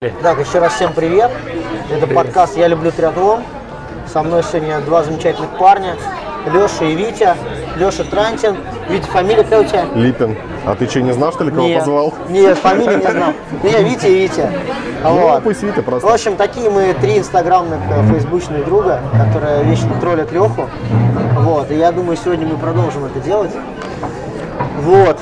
Так, еще раз всем привет. Это подкаст «Я люблю триатлон». Со мной сегодня два замечательных парня. Леша и Витя. Леша Трантин. Витя, фамилия какая у тебя? Липин. А ты что, не знал, что ли, кого Нет. позвал? Нет, фамилии не знал. Не, Витя и Витя. Ну, Вот. пусть Витя В просто. общем, такие мы три инстаграмных э, фейсбучных друга, которые вечно троллят Леху. Вот. И я думаю, сегодня мы продолжим это делать. Вот.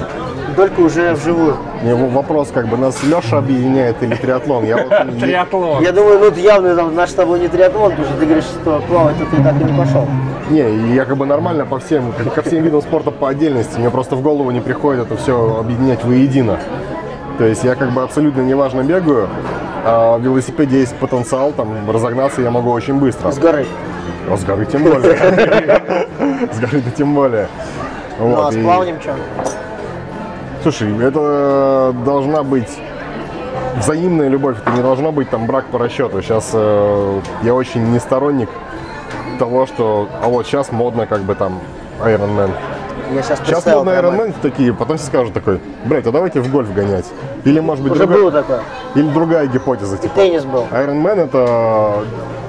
Только уже вживую. В- вопрос, как бы, нас Леша объединяет или триатлон? Я вот Триатлон. Я думаю, ну это явно там, наш с тобой не триатлон, потому что ты говоришь, что плавать ты так и не пошел. Не, я как бы нормально по всем, ко- всем видам спорта по отдельности. Мне просто в голову не приходит это все объединять воедино. То есть я как бы абсолютно неважно бегаю, а в велосипеде есть потенциал, там, разогнаться я могу очень быстро. С горы. А с горы тем более. С горы-то тем более. Ну а с плаванием что? Слушай, это должна быть взаимная любовь, это не должно быть там брак по расчету. Сейчас э, я очень не сторонник того, что а вот сейчас модно как бы там Iron Man. Я сейчас Сейчас модно. Iron Man такие, потом все скажут такой, блядь, а давайте в гольф гонять. Или может быть Уже другая, было такое. или другая гипотеза, И типа теннис был. Iron Man это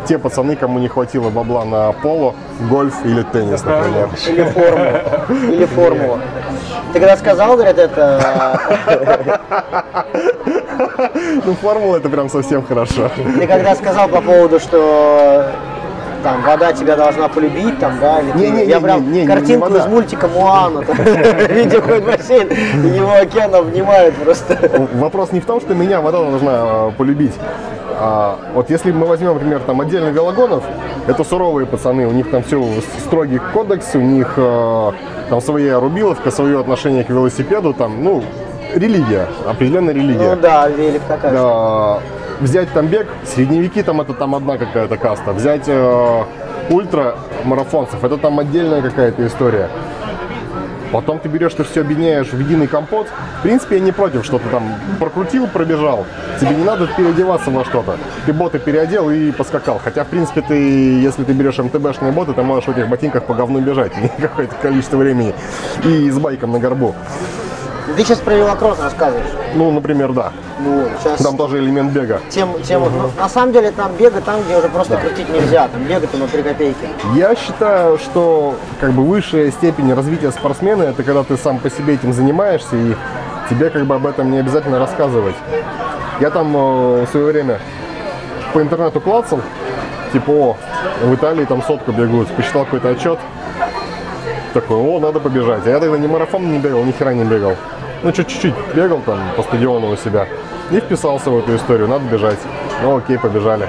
те пацаны, кому не хватило бабла на поло, гольф или теннис, например. Или формулу. Или формулу. Ты когда сказал, говорят, это... Ну, формула это прям совсем хорошо. Ты когда сказал по поводу, что там вода тебя должна полюбить, там, да, или ты- Не-не-не, я прям не- не- не картинку вода. из мультика Муана, видео ходит бассейн, его океан обнимает просто. Вопрос не в том, что меня вода должна э, полюбить. А, вот если мы возьмем, например, там отдельно велогонов, это суровые пацаны, у них там все строгий кодекс, у них э, там своя рубиловка, свое отношение к велосипеду, там, ну, религия, определенная религия. Ну да, велик такая. А, взять там бег, средневеки там это там одна какая-то каста, взять э, ультра марафонцев, это там отдельная какая-то история. Потом ты берешь, ты все объединяешь в единый компот. В принципе, я не против, что ты там прокрутил, пробежал. Тебе не надо переодеваться во что-то. Ты боты переодел и поскакал. Хотя, в принципе, ты, если ты берешь МТБшные боты, ты можешь в этих ботинках по говну бежать какое-то количество времени. И с байком на горбу. Ты сейчас про велокросс рассказываешь. Ну, например, да. Ну, сейчас Там тоже элемент бега. тем, тем, ну, на самом деле там бега там, где уже просто крутить нельзя, там бега-то на 3 копейки. Я считаю, что как бы высшая степень развития спортсмена это когда ты сам по себе этим занимаешься и тебе как бы об этом не обязательно рассказывать. Я там э, в свое время по интернету клацал, типа, о, в Италии там сотку бегут, посчитал какой-то отчет, такой, о, надо побежать. А я тогда ни марафон не бегал, ни хера не бегал. Ну, чуть- чуть-чуть бегал там по стадиону у себя и вписался в эту историю, надо бежать. Ну, окей, побежали.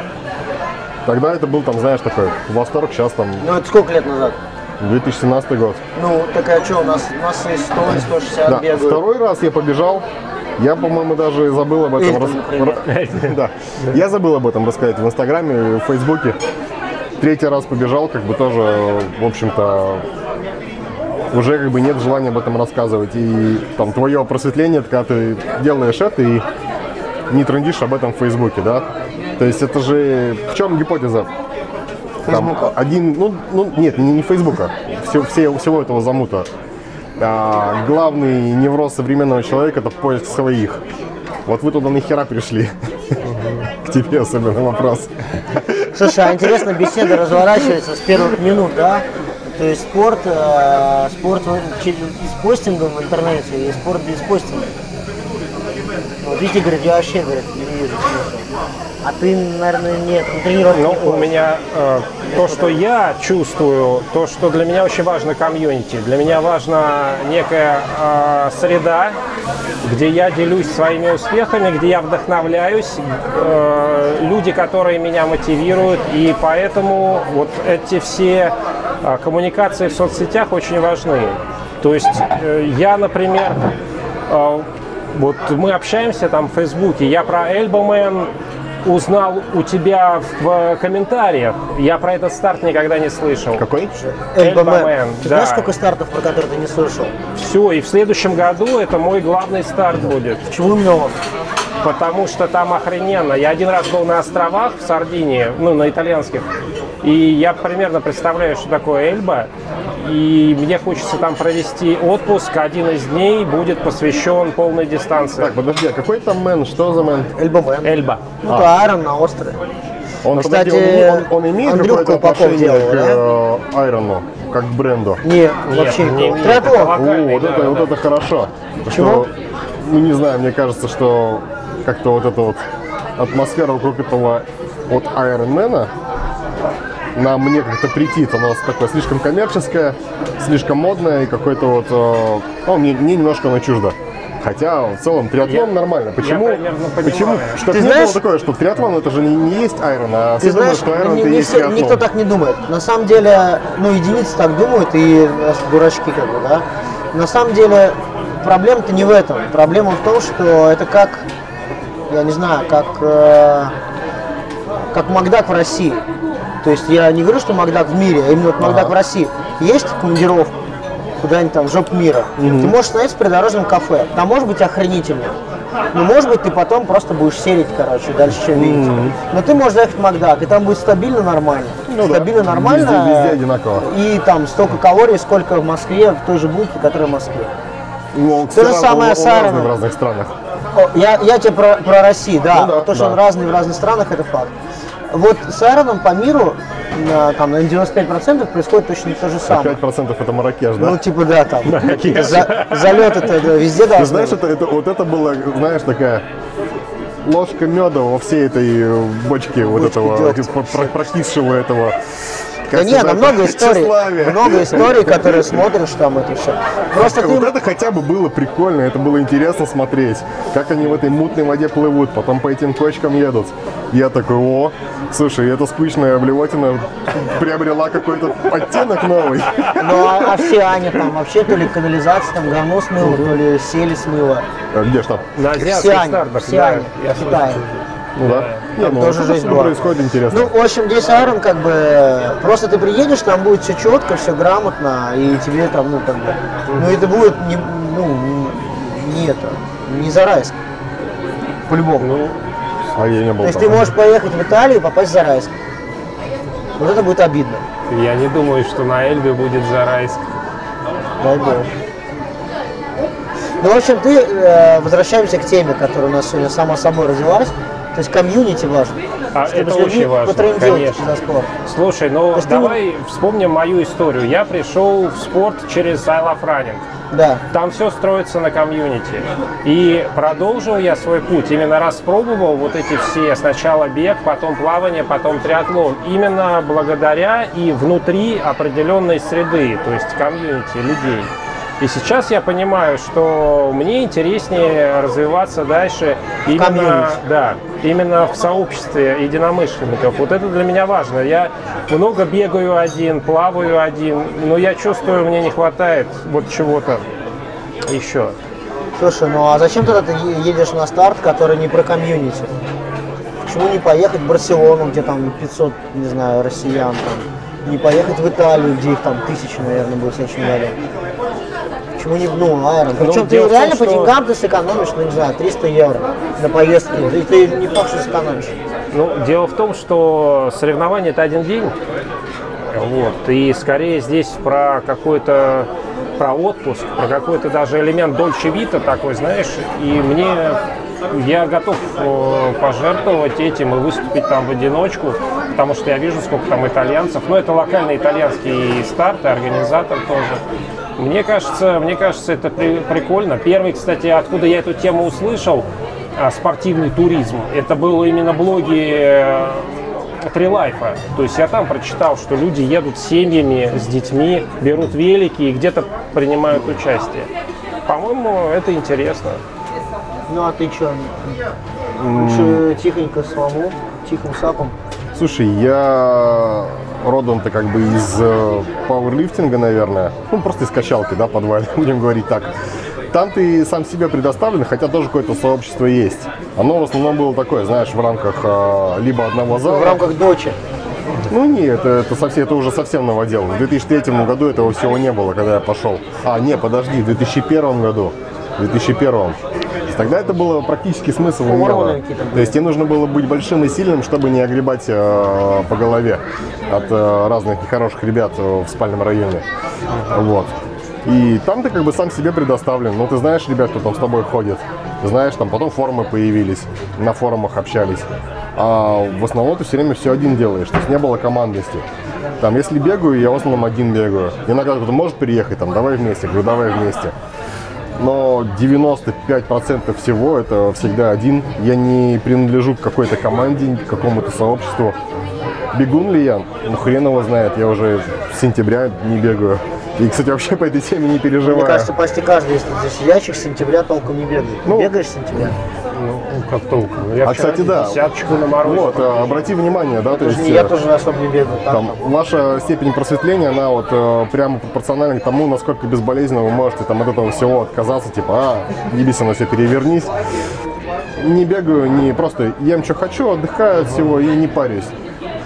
Тогда это был там, знаешь, такой восторг, сейчас там Ну это сколько лет назад? 2017 год. Ну, так а что, у нас, у нас и 100, и 160 Да, бегают. второй раз я побежал. Я, по-моему, даже забыл об этом. Эльтон, например. ра- Да. Я забыл об этом рассказать в Инстаграме, в Фейсбуке. Третий раз побежал, как бы тоже, в общем-то, уже как бы нет желания об этом рассказывать. И там твое просветление, когда ты делаешь это и не трендишь об этом в Фейсбуке, да? То есть это же в чем гипотеза? Там один, ну, ну нет, не, не Фейсбука, все, все- всего этого замута. А, главный невроз современного человека это поиск своих. Вот вы туда нахера пришли? К тебе особенно вопрос. Слушай, а интересно, беседа разворачивается с первых минут, да? То есть спорт, э, спорт с постингом в интернете и спорт без постинга. Вот Витя говорит, я вообще, говорит, не вижу смысла. А ты, наверное, нет, на тренировке Ну, не у меня э, то, что я чувствую, то, что для меня очень важно комьюнити. Для меня важна некая э, среда, где я делюсь своими успехами, где я вдохновляюсь, э, люди, которые меня мотивируют. И поэтому вот эти все коммуникации в соцсетях очень важны. То есть э, я, например, э, вот мы общаемся там в Фейсбуке, я про Эльбомен узнал у тебя в комментариях. Я про этот старт никогда не слышал. Какой? Эльбамен. Эльбамен, Ты да. знаешь, сколько стартов, про которые ты не слышал? Все, и в следующем году это мой главный старт будет. Почему он? Потому что там охрененно. Я один раз был на островах в Сардинии, ну, на итальянских, и я примерно представляю, что такое Эльба, и мне хочется там провести отпуск. Один из дней будет посвящен полной дистанции. Так, подожди, а какой там мэн? Что за мэн? Эльбомен. Эльба. Ну, то Айрон на острове. Он, Ну, подожди, кстати, он, он- он имеет Андрюха какое-то отношение делал, к да? э, Айрону, как к бренду? Не, вообще не, никакого. не, Триатлон. это О, вот, да, это, да. вот это хорошо. Почему? Что, ну, не знаю, мне кажется, что как-то вот эта вот атмосфера вокруг этого от Айронмена на мне как-то притит. Она такое слишком коммерческое, слишком модное и какой-то вот... э, ну, мне, мне немножко оно чуждо. Хотя в целом триатлон Я- нормально. Почему? понимаю. Почему? Что Ты не знаешь- было такое, что триатлон это же не, не есть айрон, а Ты все думают, знаешь, что айрон не- это не есть все- триатлон. никто так не думает. На самом деле, ну, единицы так думают, и дурачки как бы, да. На самом деле, проблема-то не в этом. Проблема в том, что это как, я не знаю, как, э, как Макдак в России. То есть я не говорю, что Макдак в мире, а именно вот Макдак в России. Есть командировка куда-нибудь там в жопу мира. Ты можешь остановиться в придорожном кафе. Там может быть охренительно. Но может быть ты потом просто будешь серить, короче, дальше чем видеть. Но ты можешь заехать в Макдак, и там будет стабильно нормально. Ну да. стабильно нормально. Везде- везде одинаково. И там столько калорий, сколько в Москве, в той же булке, которая в Москве. Ну, То же самое равно с он разный в разных странах. Я, я тебе про, про Россию, да. Ну да, то, что да. он разный в разных странах, это факт. Вот с Айроном по миру, на, там, на 95% происходит точно то же самое. 5% это Маракеш, да? Ну, типа, да, там, какие-то за- залеты это да, везде Ты должны знаешь, это, это, вот это было, знаешь, такая ложка меда во всей этой э, бочке вот Бочке этого дегтя. про- про- прокисшего этого. Да нет, сказать, там много историй, много историй, которые смотришь там это все. Просто Вот это хотя бы было прикольно, это было интересно смотреть, как они в этой мутной воде плывут, потом по этим кочкам едут. Я такой, о, слушай, эта скучная блевотина приобрела какой-то оттенок новый. ну а, а в Сиане там вообще то ли канализация, там говно смыло, то ли сели смыло. А Где ж там? На азиатских стартах, да, я Китае. Ну да. Не, ну тоже жизнь была. происходит интересно. Ну, в общем, здесь Айрон как бы просто ты приедешь, там будет все четко, все грамотно, и тебе там, ну, как бы, ну, это будет не, ну, не это, не Зарайск. По-любому. а я не был То есть там. ты можешь поехать в Италию и попасть в Зарайск. Вот это будет обидно. Я не думаю, что на Эльбе будет Зарайск. Дай бог. Ну, в общем, ты, э, возвращаемся к теме, которая у нас сегодня сама собой родилась. То есть комьюнити важно. А это очень важно, конечно. за спорт. Слушай, ну есть ты давай вспомним мою историю. Я пришел в спорт через I Love Running. Да. Там все строится на комьюнити. И продолжил я свой путь. Именно распробовал вот эти все. Сначала бег, потом плавание, потом триатлон. Именно благодаря и внутри определенной среды, то есть комьюнити людей. И сейчас я понимаю, что мне интереснее развиваться дальше именно, комьюнити. да, именно в сообществе единомышленников. Вот это для меня важно. Я много бегаю один, плаваю один, но я чувствую, мне не хватает вот чего-то еще. Слушай, ну а зачем тогда ты едешь на старт, который не про комьюнити? Почему не поехать в Барселону, где там 500, не знаю, россиян, там? не поехать в Италию, где их там тысячи, наверное, будет в следующем году? Почему не, ну, Айрон? Причем ты дело в том, реально по что- деньгам ты сэкономишь, ну, не знаю, 300 евро на поездки, и ты не факт, что сэкономишь. Ну, дело в том, что соревнование это один день. Вот. И скорее здесь про какой-то про отпуск, про какой-то даже элемент Дольче Вита такой, знаешь, и мне я готов э, пожертвовать этим и выступить там в одиночку, потому что я вижу, сколько там итальянцев. Ну, это локальный итальянский старт, и организатор тоже. Мне кажется, мне кажется, это при- прикольно. Первый, кстати, откуда я эту тему услышал, а, спортивный туризм. Это было именно блоги э, Трилайфа. То есть я там прочитал, что люди едут с семьями, с детьми, берут велики и где-то принимают участие. По-моему, это интересно. Ну а ты что? Лучше тихонько самому, тихим сапом. Слушай, я родом-то как бы из э, пауэрлифтинга, наверное. Ну, просто из качалки, да, подвальной, будем говорить так. Там ты сам себе предоставлен, хотя тоже какое-то сообщество есть. Оно в основном было такое, знаешь, в рамках э, либо одного зала. В рамках дочи. Ну нет, это, это, совсем, это уже совсем новодел. В 2003 году этого всего не было, когда я пошел. А, не, подожди, в 2001 году. В 2001. Тогда это было практически смысл были. То есть тебе нужно было быть большим и сильным, чтобы не огребать э, по голове от э, разных нехороших ребят э, в спальном районе. Вот. И там ты как бы сам себе предоставлен. Ну, ты знаешь ребят, кто там с тобой ходит. Знаешь, там потом форумы появились, на форумах общались. А в основном ты все время все один делаешь. То есть не было командности. Там, если бегаю, я в основном один бегаю. Иногда кто-то может приехать, там, давай вместе, говорю, давай вместе. Но 95% всего это всегда один. Я не принадлежу к какой-то команде, к какому-то сообществу. Бегун ли я? Ну, хрен его знает. Я уже с сентября не бегаю. И, кстати, вообще по этой теме не переживаю. Мне кажется, почти каждый из здесь сидящих с сентября толком не бегает. Ну, бегаешь с сентября? Ну, как толком. Я А, вчера кстати, да. десяточку на морозе. Вот, э, обрати внимание, да, то есть... не я э, тоже особо не бегаю. Так, Там, ваша степень просветления, она вот э, прямо пропорциональна к тому, насколько безболезненно вы можете там от этого всего отказаться, типа, а, ебись на все перевернись. Не бегаю, не просто ем, что хочу, отдыхаю от всего и не парюсь.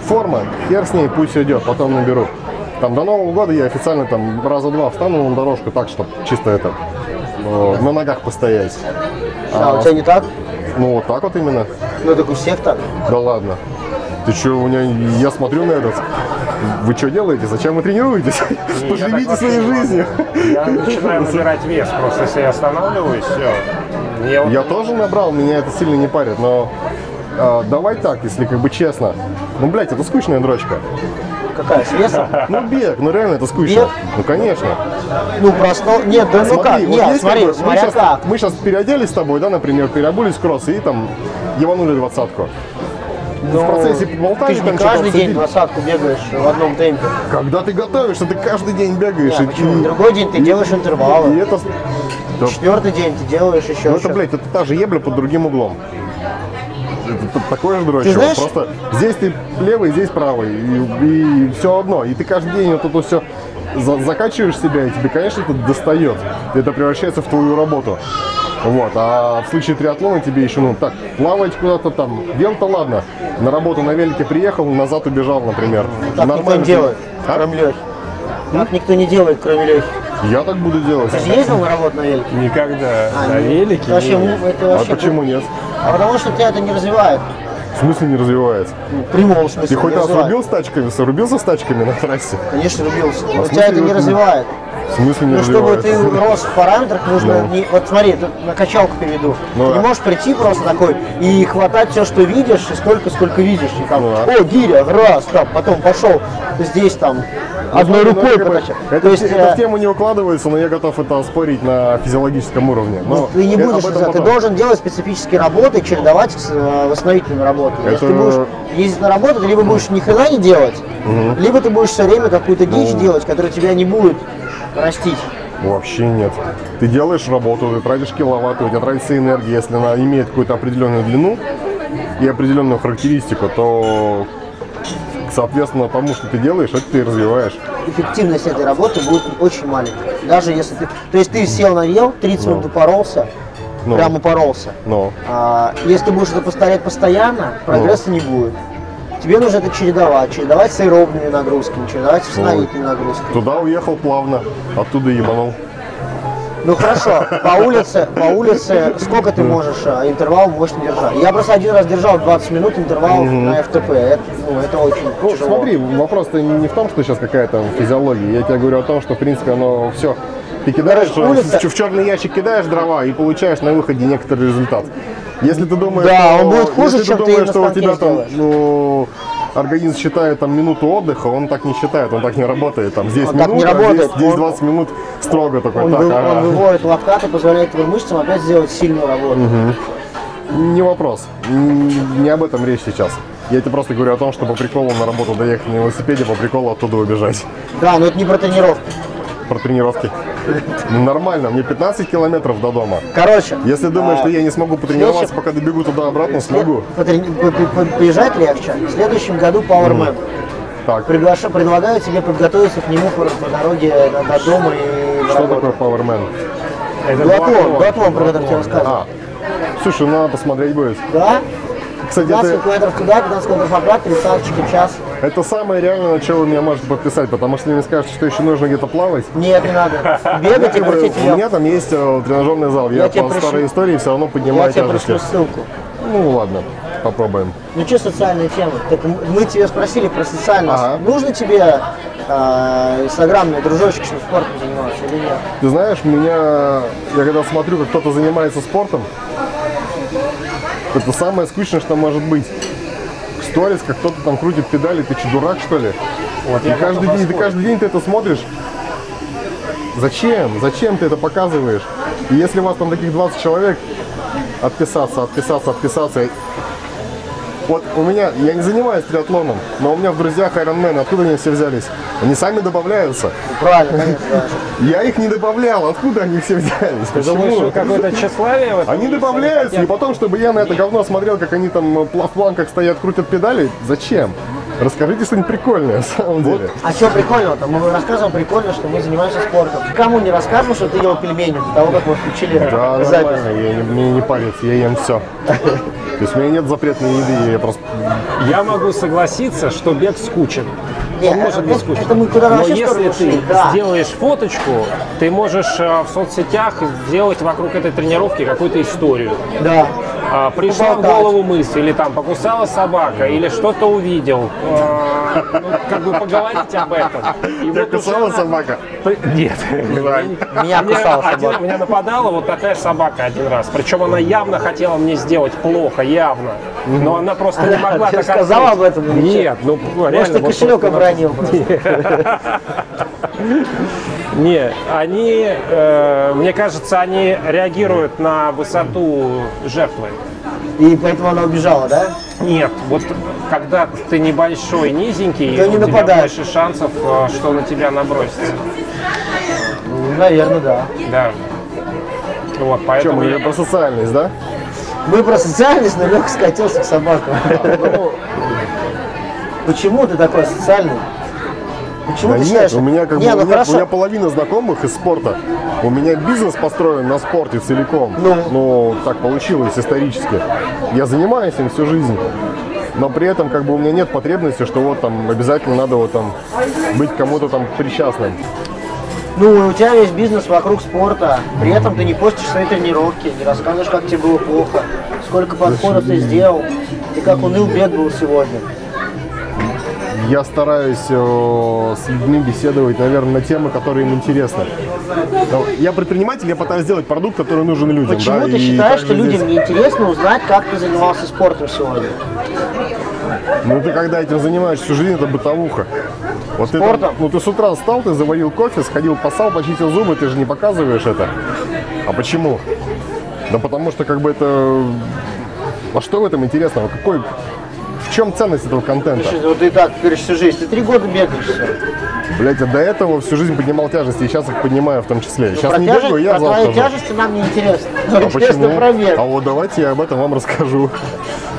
Форма, хер с ней, пусть идет, потом наберу. Там до Нового года я официально там раза два встану на дорожку так, чтобы чисто это, э, на ногах постоять. а, у тебя не так? Ну, вот так вот именно. Ну, так у всех так. Да ладно. Ты что, у меня, я смотрю на этот. Вы что делаете? Зачем вы тренируетесь? Поживите так своей жизнью. Я начинаю набирать вес, просто если я останавливаюсь, все. Вот Я тоже набрал, меня это сильно не парит, но а, давай так, если как бы честно. Ну, блядь, это скучная дрочка. Какая, с весом? Ну, бег, ну реально это скучно. Бег? Ну, конечно. Ну, просто... Нет, да ну как? Смотри, вот Нет, смотри, как бы, мы, смотря сейчас, как. мы сейчас переоделись с тобой, да, например, переобулись в кросс и там ебанули двадцатку. Ну, в процессе Ты поболтали, же не каждый день двадцатку бегаешь в одном темпе. Когда ты готовишься, ты каждый день бегаешь. Не, и- почему? и- Другой день ты делаешь И интервалы. это... Да Четвертый день ты делаешь еще Ну это, блядь, это та же ебля под другим углом. Такое же дрочево. знаешь- Просто здесь ты левый, здесь правый. И, все одно. И ты каждый день вот это все закачиваешь себя, и тебе, конечно, это достает. И это превращается в твою работу. Вот. А в случае триатлона тебе еще, ну, так, плавать куда-то там. Вел-то ладно. На работу на велике приехал, назад убежал, например. Так никто не делает, А? кроме Лехи. Так никто не делает, кроме Лехи. Я так буду делать. Ты же ездил на работу на велике? никогда А, на нет. велике. Вообще, не- му- это А вообще почему нет? А потому что тебя это не развивает. В смысле не развивается? Ну, в прямом смысле. Ты хоть раз развивает. рубил с тачками, рубился с тачками на трассе? Конечно, рубился. Но в тебя это не развивает. В смысле не Ну, чтобы ты рос в параметрах, нужно Ну. не... Вот смотри, тут на качалку переведу. Ну ты да. не можешь прийти просто такой и хватать все, что видишь, и столько, сколько видишь. И там, Ну да. о, гиря, раз, там, потом пошел здесь там одной Ну, рукой покачал. Это, То есть, это э, в тему не укладывается, но я готов это оспорить на физиологическом уровне. Но Ну, ты не будешь, это, ты должен делать специфические работы, чередовать с э, восстановительными работами. Если Это- ты будешь ездить на работу, ты либо будешь ни хрена не делать, либо ты будешь все время какую-то дичь Ну. делать, которая тебя не будет растить. Вообще нет. Ты делаешь работу, ты тратишь киловатты, у тебя тратится энергия. Если она имеет какую-то определенную длину и определенную характеристику, то соответственно тому, что ты делаешь, это ты и развиваешь. Эффективность этой работы будет очень маленькая. Даже если ты... То есть ты сел на ел, 30 минут упоролся, Ну. прям упоролся. Но А, если ты будешь это повторять постоянно, прогресса не будет. Тебе нужно это чередовать. Чередовать с аэробными нагрузками, чередовать с восстановительными нагрузками. туда уехал плавно, оттуда ебанул. Ну хорошо, по улице, по улице сколько ты можешь а, интервал мощно держать? Я просто один раз держал 20 минут интервал на ФТП. Это, ну, это очень Ну, тяжело. смотри, вопрос-то не, в том, что сейчас какая-то физиология. Я тебе говорю о том, что, в принципе, оно все... Ты кидаешь, Короче, улица- в, черный ящик кидаешь дрова и получаешь на выходе некоторый результат. Если ты думаешь, Да, что, он будет хуже, если чем ты думаешь, на что у станке тебя там, сделаешь. ну, организм считает там минуту отдыха, он так не считает, он так не работает. Там здесь Он так не минута, а здесь, работает. здесь Он- 20 минут строго такой. Он, так, вы- ага. он выводит лактат и позволяет твоим мышцам опять сделать сильную работу. Не вопрос. Не об этом речь сейчас. Я тебе просто говорю о том, что по приколу на работу доехать на велосипеде, по приколу оттуда убежать. Да, но это не про тренировку. Про тренировки. Нормально, мне 15 километров до дома. Короче, Если думаешь, что я не смогу потренироваться, пока добегу туда-обратно, смогу. Поезжать легче. В следующем году Powerman. Так, Приглаша, предлагаю тебе подготовиться к нему по, по дороге до, до дома и что такое Powerman? Дуатлон, дуатлон. про который тебе рассказывал. А, слушай, надо посмотреть будет. Да? Кстати, 15 это, километров туда, 15 километров обратно, 30 в час. это самое реальное, на что вы меня можете подписать, потому что мне скажете, что еще нужно где-то плавать, Нет, не надо. Бегать и крутить у меня там есть э, тренажерный зал, я, Я тебе по старой истории все равно Я поднимаю тебе тяжести. пришлю ссылку. Ну ладно, попробуем. Ну что социальные темы? Так мы тебя спросили про социальность. Ага. Нужно тебе э, инстаграмные дружочки, чтобы спортом заниматься или нет? Ты знаешь, меня, я когда смотрю, как кто-то занимается спортом, это самое скучное, что может быть. В сторис, как кто-то там крутит педали, ты что, дурак, что ли? Вот И каждый день, ты каждый день ты это смотришь. Зачем? Зачем ты это показываешь? И если у вас там таких 20 человек, отписаться, отписаться, отписаться. Вот у меня, я не занимаюсь триатлоном, но у меня в друзьях Ironman, откуда они все взялись? Они сами добавляются. Правильно, конечно. Я их не добавлял, откуда они все взялись? Ты думаешь, Почему? что какое-то тщеславие Они добавляются, и потом, чтобы я на это говно смотрел, как они там э, в планках стоят, крутят педали, зачем? Расскажите что-нибудь прикольное, на самом деле. А что прикольного-то? Мы рассказываем прикольно, что мы занимаемся спортом. Кому не расскажем, что ты ел пельмени до того, как мы включили Да, запись? нормально, я не, мне не парится, я ем все. То есть у меня нет запретной еды, я просто... Я могу согласиться, что бег скучен. Не, Он может это- быть скучен. это мы куда Но если ты да. сделаешь фоточку, ты можешь э, в соцсетях сделать вокруг этой тренировки какую-то историю. Да. А, пришла в голову мысль, или там покусала собака, или что-то увидел. А, ну, как бы поговорить об этом. И Тебя вот кусала собака? Нет. Меня кусала собака. Меня нападала вот такая собака один раз. Причем она явно хотела мне сделать плохо, явно. Но она просто не могла Ты так сказала об этом Нет, ну Может, реально. ты вот кошелек обронил просто. Не, они, э, мне кажется, они реагируют на высоту жертвы. И поэтому она убежала, да? Нет, вот когда ты небольшой, низенький, То не у тебя больше шансов, э, что на тебя набросится. Наверное, да. Да. Вот, Чем поэтому мы я- про социальность, да? Мы про социальность, но Леха скатился к собакам. Ну, Почему ты такой социальный? Почему да ты нет, считаешь? у меня как бы, Не, у ну меня, у меня половина знакомых из спорта. У меня бизнес построен на спорте целиком. Ну? Ну, так получилось исторически. Я занимаюсь им всю жизнь. Но при этом как бы у меня нет потребности, что вот там обязательно надо вот там быть кому-то там причастным. Ну, у тебя весь бизнес вокруг спорта. При этом ты не постишь свои тренировки, не рассказываешь, как тебе было плохо, сколько подходов ты сделал, и как уныл бег был сегодня. Я стараюсь э, с людьми беседовать, наверное, на темы, которые им интересны. Но Я предприниматель, я пытаюсь сделать продукт, который нужен людям. Почему да, ты считаешь, что людям здесь- неинтересно узнать, как ты занимался спортом сегодня? Ну ты когда этим занимаешься всю жизнь, это бытовуха. Вот ты, Спортом? там- ну ты с утра встал, ты заварил кофе, сходил посал, почистил зубы, ты же не показываешь это. А почему? Да потому что как бы это... А что в этом интересного? Какой... В чем ценность этого контента? Слушай, Вот ты так говоришь всю жизнь, ты три года бегаешь. Блять, а до этого всю жизнь поднимал тяжести, и сейчас их поднимаю в том числе. Сейчас Про, не тяжесть- бегаю, я про твои тяжести нам не интересно. Нам А интересно почему? про. А вот давайте я об этом вам расскажу.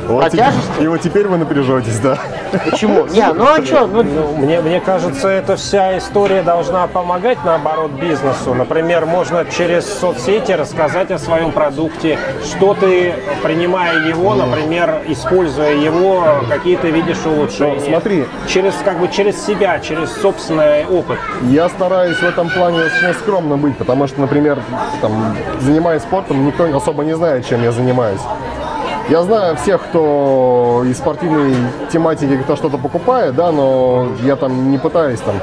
Вот Про те- тяжести? И вот теперь вы напряжетесь, да. Почему? Не, ну а что? Ну, Ну, мне, мне кажется, эта вся история должна помогать, наоборот, бизнесу. Например, можно через соцсети рассказать о своем продукте, что ты, принимая его, например, используя его, какие ты видишь улучшения. Ну, смотри. Через, как бы, через себя, через собственный опыт. Я стараюсь в этом плане очень скромно быть, потому что, например, там, занимаясь спортом, никто особо не знает, чем я занимаюсь. Я знаю всех, кто из спортивной тематики, кто что-то покупает, да, но я там не пытаюсь там,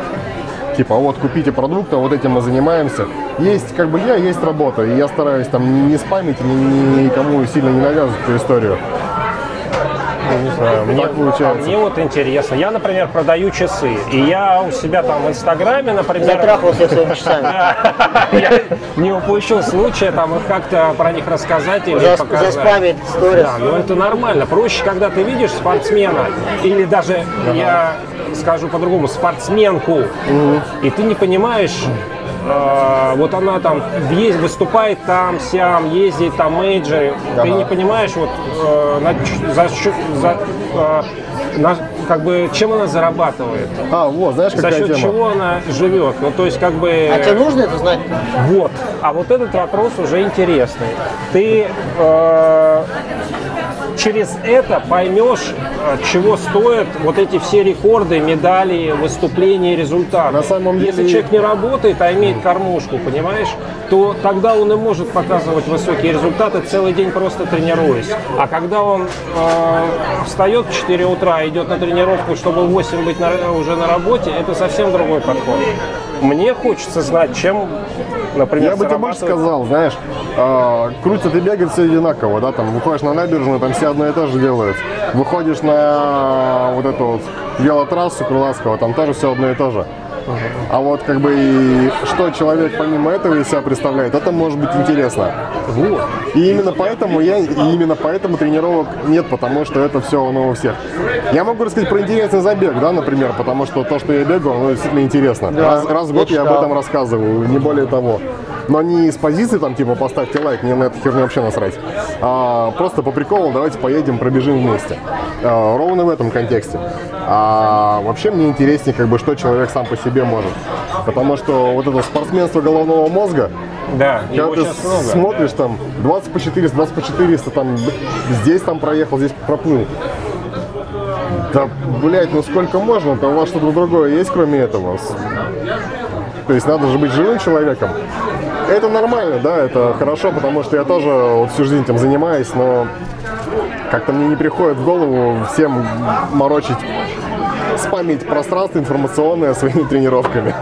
типа, вот купите продукт, а вот этим мы занимаемся. Есть, как бы я, есть работа, и я стараюсь там не спамить, ни- никому сильно не навязывать эту историю. Не знаю, мне, Так получается. а мне вот интересно. Я, например, продаю часы. И я у себя там в Инстаграме, например, затрахался своими часами. я не упущу случая там их как-то про них рассказать или За- показать. Заспамить сторис. Да, но это нормально. Проще, когда ты видишь спортсмена, или даже, я скажу по-другому, спортсменку, и ты не понимаешь, э, вот она там есть, выступает там, сям, ездит там мейджоры, ты Ага. не понимаешь, вот э, на за, за, э, на- как бы, чем она зарабатывает, А, вот, знаешь, за какая счет тема? чего она живет. Ну, то есть, как бы... А тебе нужно это знать? Вот. А вот этот вопрос уже интересный. Ты, э, через это поймешь, э, чего стоят вот эти все рекорды, медали, выступления, результаты. На самом Если деле- человек не работает, а имеет кормушку, понимаешь, то тогда он и может показывать высокие результаты целый день просто тренируясь. А когда он э, встает в 4 утра, идет на тренировку, чтобы в 8 быть на- уже на работе, это совсем другой подход. Мне хочется знать, чем, например, Я бы тебе больше сказал, знаешь, э, крутят и бегают все одинаково, да, там выходишь на набережную, там все одно и то же делают. Выходишь на вот эту вот велотрассу Крылатского, там тоже все одно и то же. А вот как бы и что человек помимо этого из себя представляет, это может быть интересно. Вот. И именно поэтому я, и именно поэтому тренировок нет, потому что это все оно у всех. Я могу рассказать про интересный забег, да, например, потому что то, что я бегал, ну, действительно интересно. раз, раз в год я я об этом рассказываю, не более того. Но не из позиции там, типа, поставьте лайк, мне на эту херню вообще насрать. А просто по приколу давайте поедем, пробежим вместе. А, ровно в этом контексте. А вообще мне интереснее, как бы, что человек сам по себе может. Потому что вот это спортсменство головного мозга, Да, когда ты много. смотришь там 20 по 400, 20 по 400, там здесь там проехал, здесь проплыл. Да, блядь, ну сколько можно? Там у вас что-то другое есть, кроме этого? То есть надо же быть живым человеком. Это нормально, да, это хорошо, потому что я тоже вот всю жизнь этим занимаюсь, но как-то мне не приходит в голову всем морочить, спамить пространство информационное своими тренировками.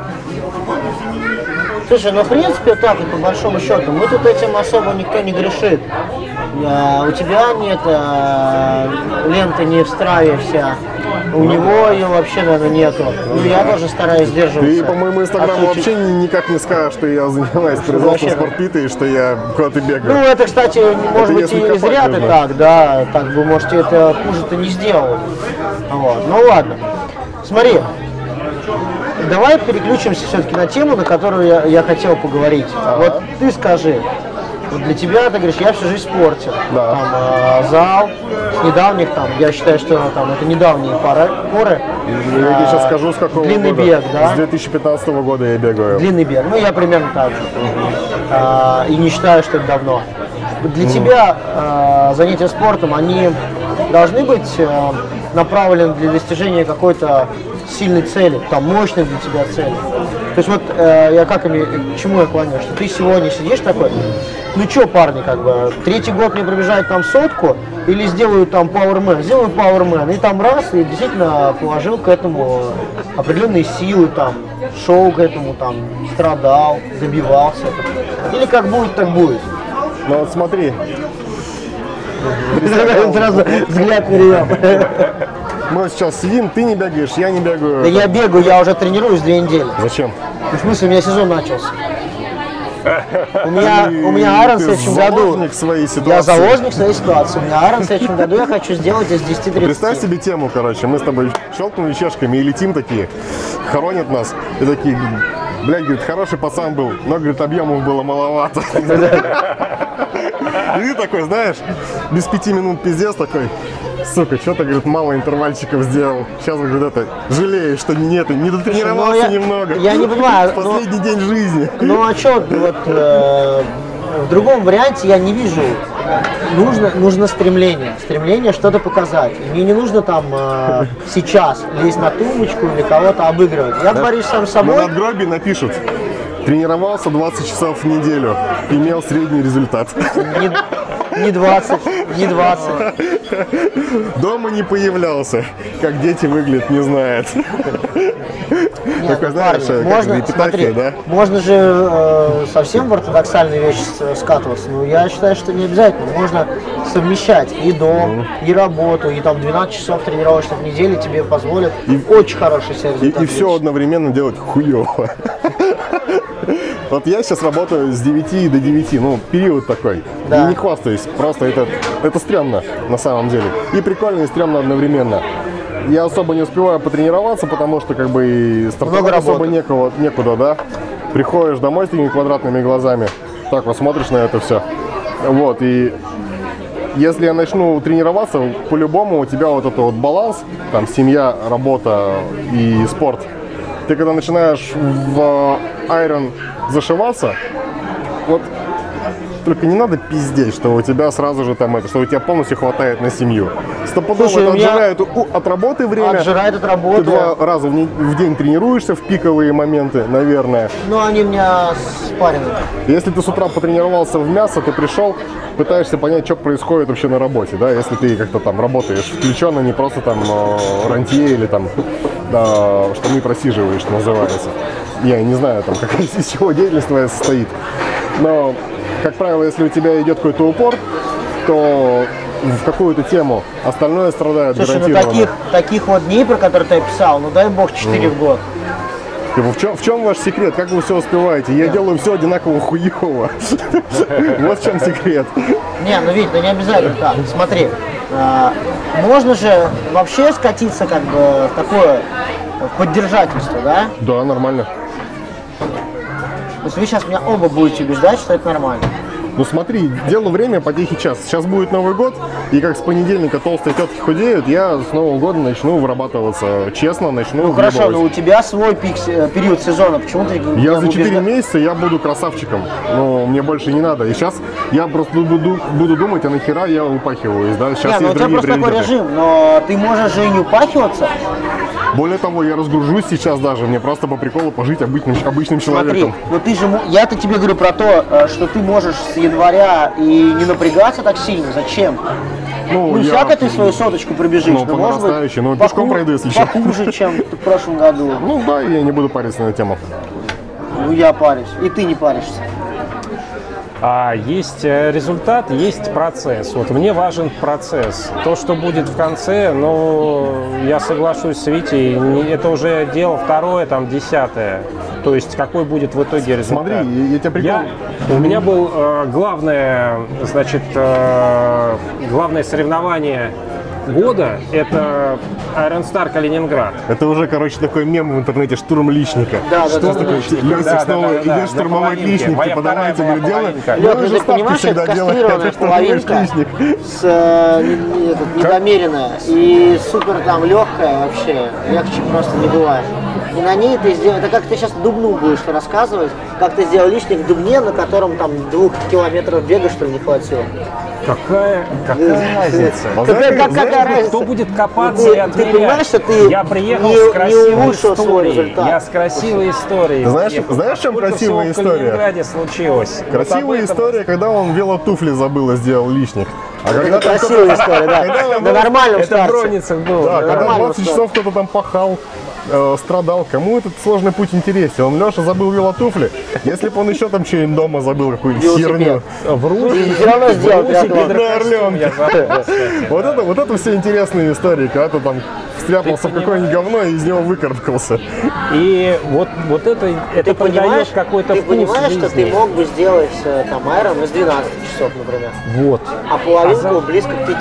Слушай, ну в принципе так, по большому счету, мы тут этим особо никто не грешит. А, у тебя нет а, ленты не в страве вся. У него ее вообще, наверное, нету. Ну, я тоже стараюсь сдерживаться. Ты по моему инстаграму от вообще ни- никак не скажешь, что я занимаюсь производством спортпита и что я куда-то Ну, бегаю. это, кстати, может быть, и копать зря ты так, да, так бы, может, это хуже-то не сделал. Вот. Ну, ладно. Смотри, давай переключимся все-таки на тему, на которую я, я хотел поговорить. Вот ты скажи, вот для тебя, ты говоришь, я всю жизнь в спорте. Да. Там, э, зал, с недавних, там, я считаю, что там, это недавние поры. поры. Я тебе сейчас скажу, с какого длинный года. бег, да? С 2015 года я бегаю. Длинный бег. Ну, я примерно так же. А, и не считаю, что это давно. Для тебя а, занятия спортом, они должны быть а, направлены для достижения какой-то сильной цели, там, мощной для тебя цели. То есть вот э, я как ими, к чему я клоню, что ты сегодня сидишь такой, ну что, парни, как бы, третий год мне пробежать там сотку, или сделаю там Powerman, сделаю Powerman, и там раз, и действительно положил к этому определенные силы, там, шел к этому, там, страдал, добивался. Или как будет, так будет. Ну вот смотри, Сразу взгляд перевел. мы сейчас сидим, ты не бегаешь, я не Да бегаю. я бегаю, я уже тренируюсь две недели. Зачем? Ну, В смысле, у меня сезон начался. У меня, у меня Аарон в следующем году. своей ситуации. Я заложник своей ситуации. У меня Аарон в следующем году я хочу сделать из 10 Представь себе тему, короче, мы с тобой щелкнули чешками и летим такие, хоронят нас, и такие, блядь, говорит, хороший пацан был, но, говорит, объемов было маловато. И ты такой, знаешь, без пяти минут пиздец такой, сука, что-то, говорит, мало интервальчиков сделал. Сейчас, говорит, это, жалею, что нет, не дотренировался Ну, я- немного. я не понимаю, но- Последний день жизни. Ну а что, вот э, в другом варианте я не вижу. Нужно, нужно стремление. Стремление что-то показать. И мне не нужно там э, сейчас лезть на тумбочку или кого-то обыгрывать. Я борюсь сам с На собой. надгробии напишут, тренировался 20 часов в неделю, имел средний результат. Не, не 20, не 20. Дома не появлялся. Как дети выглядят, не знает. Нет, Такой, ну, знаешь, парни, можно, смотри, да? можно же э, совсем в ортодоксальные вещи скатываться. Но я считаю, что не обязательно. Можно совмещать и дом, и работу, и там 12 часов тренировочных в неделю тебе позволят очень хороший себе И, и все одновременно делать хуево. Вот я сейчас работаю с 9 до 9, ну, период такой. Да. И не хвастаюсь, просто это, это стрёмно на самом деле. И прикольно, и стрёмно одновременно. Я особо не успеваю потренироваться, потому что как бы и стартовать особо некого, некуда, да. Приходишь домой с такими квадратными глазами, так вот смотришь на это все. Вот, и если я начну тренироваться, по-любому у тебя вот этот вот баланс, там, семья, работа и спорт. Ты когда начинаешь в Iron зашиваться, вот только не надо пиздеть, что у тебя сразу же там это, что у тебя полностью хватает на семью. Стопудово Слушай, это меня отжирает у- от работы время. Отжирает от Ты работы. два раза в, не- в день тренируешься в пиковые моменты, наверное. Но они у меня спарены. Если ты с утра потренировался в мясо, ты пришел, пытаешься понять, что происходит вообще на работе, да, если ты как-то там работаешь включенно, не просто там э, рантье или там да, штаны просиживаешь, что называется. Я не знаю, там, какая из чего деятельность твоя состоит. Но, как правило, если у тебя идет какой-то упор, то в какую-то тему остальное страдает Слушай, ну гарантированно. таких, таких вот дней, про которые ты описал, ну дай бог 4 в год. Типа, в, чем, в чем ваш секрет? Как вы все успеваете? Я делаю все одинаково хуево. Вот в чем секрет. Не, ну Вить, ну не обязательно так. Смотри, а, можно же вообще скатиться как бы в такое поддержательство, да? Да, нормально. То есть вы сейчас меня оба будете убеждать, что это нормально. Ну смотри, делу время, потехи час. Сейчас будет Новый год, и как с понедельника толстые тетки худеют, я с Нового года начну вырабатываться честно, начну Ну хорошо, но у тебя свой пик, э, период сезона, почему ты Я за 4 убежда- месяца я буду красавчиком, но мне больше не надо. И сейчас я просто буду, буду думать, а нахера я упахиваюсь, да? Сейчас Не, ну у есть тебя другие просто такой режим, но ты можешь же и не упахиваться. Более того, я разгружусь сейчас даже, мне просто по приколу пожить обычным, обычным Смотри, человеком. ну ты же, я-то тебе говорю про то, э, что ты можешь с января и не напрягаться так сильно. Зачем? Ну, я- всяко ты свою соточку пробежишь, Ну, но может быть, нарастающей, ну, пешком поху- пройду, если похуже, чем в прошлом году. Ну да, я не буду париться на эту тему. Ну, я парюсь, и ты не паришься. А есть э, результат, есть процесс. Вот мне важен процесс. То, что будет в конце, ну, я соглашусь с Витей, это уже дело второе, там, десятое. То есть, какой будет в итоге результат. Смотри, я, я тебя прикол... Я, у меня был э, главное, значит, э, главное соревнование года – это Iron Star Калининград. Это уже, короче, такой мем в интернете, штурм личника. Да, Что да, такое? да. Лёсик Да, снова да, да, идет да, штурмовать половинке. личник, Моя типа давайте, говорит, делаем. Ну, ну же ты ставки понимаешь, всегда это делаем, кастрированная штурмуешь личник. с э, не- этот, недомеренная и супер там легкая вообще, легче просто не бывает. И на ней ты сделал, это как ты сейчас дубну будешь рассказывать, как ты сделал лишник в дубне, на котором там двух километров бега, что ли, не хватило. Какая, какая разница? А Какая, как- какая разница? Кто будет копаться Ты- и ты отмерять? понимаешь, что ты Я приехал не- с не красивой свой историей. Я с красивой историей. Ты знаешь, приехал. знаешь, в чем Сколько красивая история? В Калининграде случилось. Вот Красивая об этом- история, когда он велотуфли забыл и сделал лишних. А когда Это красивая история, когда да. На был- нормальном Это старте. Броницев был. Да, когда нормально 20 стало. часов кто-то там пахал, э, страдал. Кому этот сложный путь интересен? Он Леша забыл велотуфли. Если бы он еще там что-нибудь дома забыл, какую-нибудь херню. В Руси. И все равно сделал В Руси. Вот это, вот это все интересные истории, когда ты там встряпался в какое-нибудь говно и из него выкарабкался. И вот, вот это, это понимаешь, какой-то ты вкус понимаешь, что ты мог бы сделать э, там аэрон из 12 часов, например, Вот. а половинку А за- близко к 5.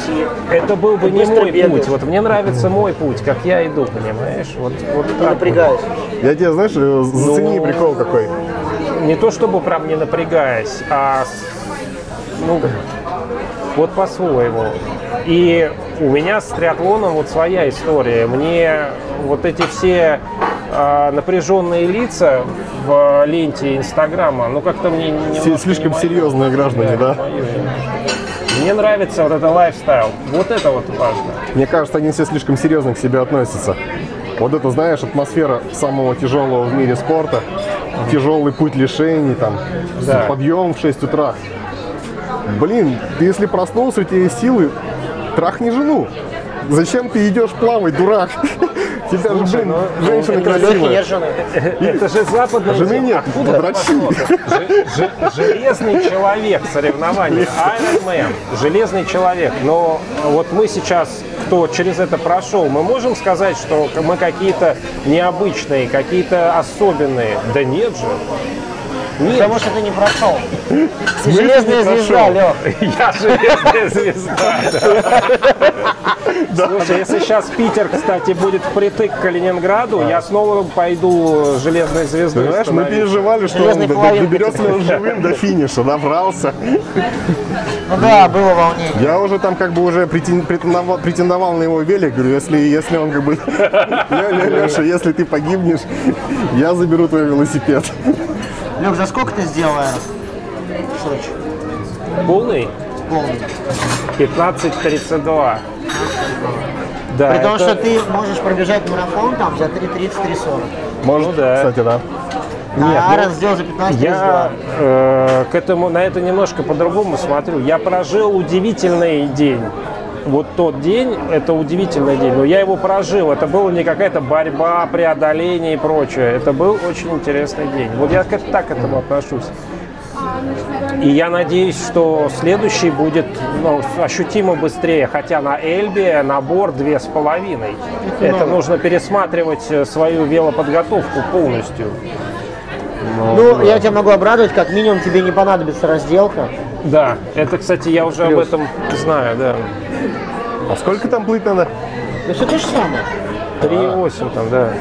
Это был бы не мой путь. Вот мне нравится мой путь, как я иду, понимаешь? Вот, вот Не так напрягаюсь. Я тебе, знаешь, э, зацени Ну, прикол какой. Не то чтобы прям не напрягаясь, а ну, вот по-своему. И у меня с триатлоном вот своя история. Мне вот эти все а, напряженные лица в ленте Инстаграма, ну как-то мне немножко Слишком не серьезные граждане, да? немножко. Мне нравится вот это лайфстайл. Вот это вот важно. Мне кажется, они все слишком серьезно к себе относятся. Вот это, знаешь, атмосфера самого тяжелого в мире спорта, тяжелый путь лишений, там, Да. подъем в 6 утра. Блин, ты если проснулся, у тебя есть силы, трахни жену. Зачем ты идешь плавать, дурак? Тебя же, блин, ну, женщина У Лёхи красивая. нет жены. Это же западная Жены тема. нет, Откуда подрочи. Железный человек соревнований. Iron Man. Железный человек. Но вот мы сейчас, кто через это прошел, мы можем сказать, что мы какие-то необычные, какие-то особенные. Да нет же. Нет. Потому что ты не прошел. Ты железная звезда? Лех. Я железная звезда. да. Слушай, если сейчас Питер, кстати, будет впритык к Калининграду, я снова пойду железной звездой. Знаешь, мы переживали, что он доберется ли он живым до финиша, добрался. Ну да, было волнение. Я уже там как бы уже претен- претендовал, претендовал на его велик, говорю, если, если он как бы, Леша, если ты погибнешь, я заберу твой велосипед. Лех, за сколько ты сделал аэро? Сочи? Полный? полный. 15.32. Да, При том, это- что ты можешь пробежать марафон там за 3.30-3.40. Может, Ну да. кстати, да. а Аарон сделал за 15 Я э, к этому, на это немножко по-другому смотрю. Я прожил удивительный день. Вот тот день, это удивительный день. Но я его прожил. Это была не какая-то борьба, преодоление и прочее. Это был очень интересный день. Вот я как так к этому отношусь. И я надеюсь, что следующий будет ну, ощутимо быстрее. Хотя на Эльбе набор две с половиной. Это нужно пересматривать э, свою велоподготовку полностью. Ну, я тебя могу обрадовать, как минимум тебе не понадобится разделка. Да, это, кстати, я уже об Плюс. этом знаю, да. А сколько там плыть надо? Ну, все то же самое. 3,8 там, да.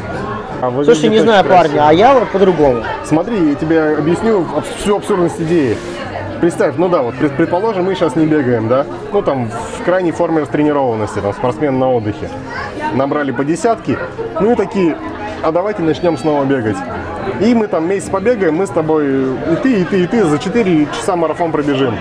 А Слушай, не знаю, красиво. парни, а я вот по-другому. Смотри, я тебе объясню всю абсурдность идеи. Представь, ну да, вот пред- предположим, мы сейчас не бегаем, да? Ну там в крайней форме растренированности, там спортсмен на отдыхе. Набрали по десятке, ну и такие, а давайте начнем снова бегать. И мы там месяц побегаем, мы с тобой, и ты, и ты, и ты, за 4 часа марафон пробежим.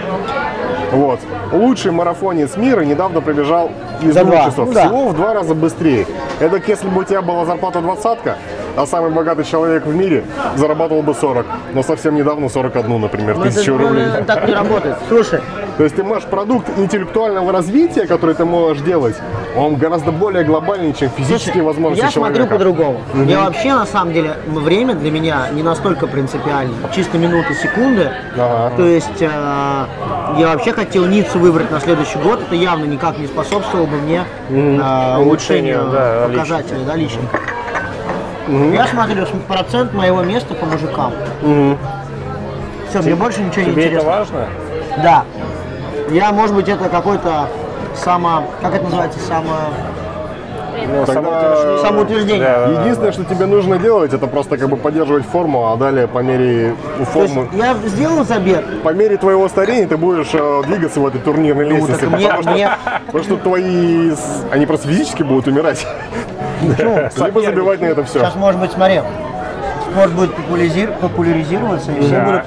Вот. Лучший марафонец мира недавно пробежал из За двух часов. Ну да. Всего в два раза быстрее. Это если бы у тебя была зарплата двадцатка, а самый богатый человек в мире зарабатывал бы 40. Но совсем недавно 41, например, Ну, это, тысячу ну, рублей. это так не работает. Слушай, То есть ты можешь продукт интеллектуального развития, который ты можешь делать, он гораздо более глобальный, чем физические слушай, возможности я смотрю человека. по-другому. Я вообще, на самом деле, время для меня не настолько принципиально. Чисто минуты, секунды. Ага. То есть э, я вообще хотел Ниццу выбрать на следующий год. Это явно никак не способствовало бы мне э, улучшению Улучшению, да, показателей да, личных. Я смотрю процент моего места по мужикам. Все, мне больше ничего не Тебе это интересно. важно? Да. Я, может быть, это какой-то само... Как это называется? Само... Ну, Тогда- самоутверждение. Да, да, да. Единственное, что тебе нужно делать, это просто как бы поддерживать форму, а далее по мере То есть формы, я сделал забег. по мере твоего старения ты будешь э, двигаться в этой турнирной Ну, лестнице. мне, потому, что, мне, потому что твои, они просто физически будут умирать. Либо забивать на это все. сейчас, может быть, смотри, спорт будет популяризир- популяризироваться, и все будут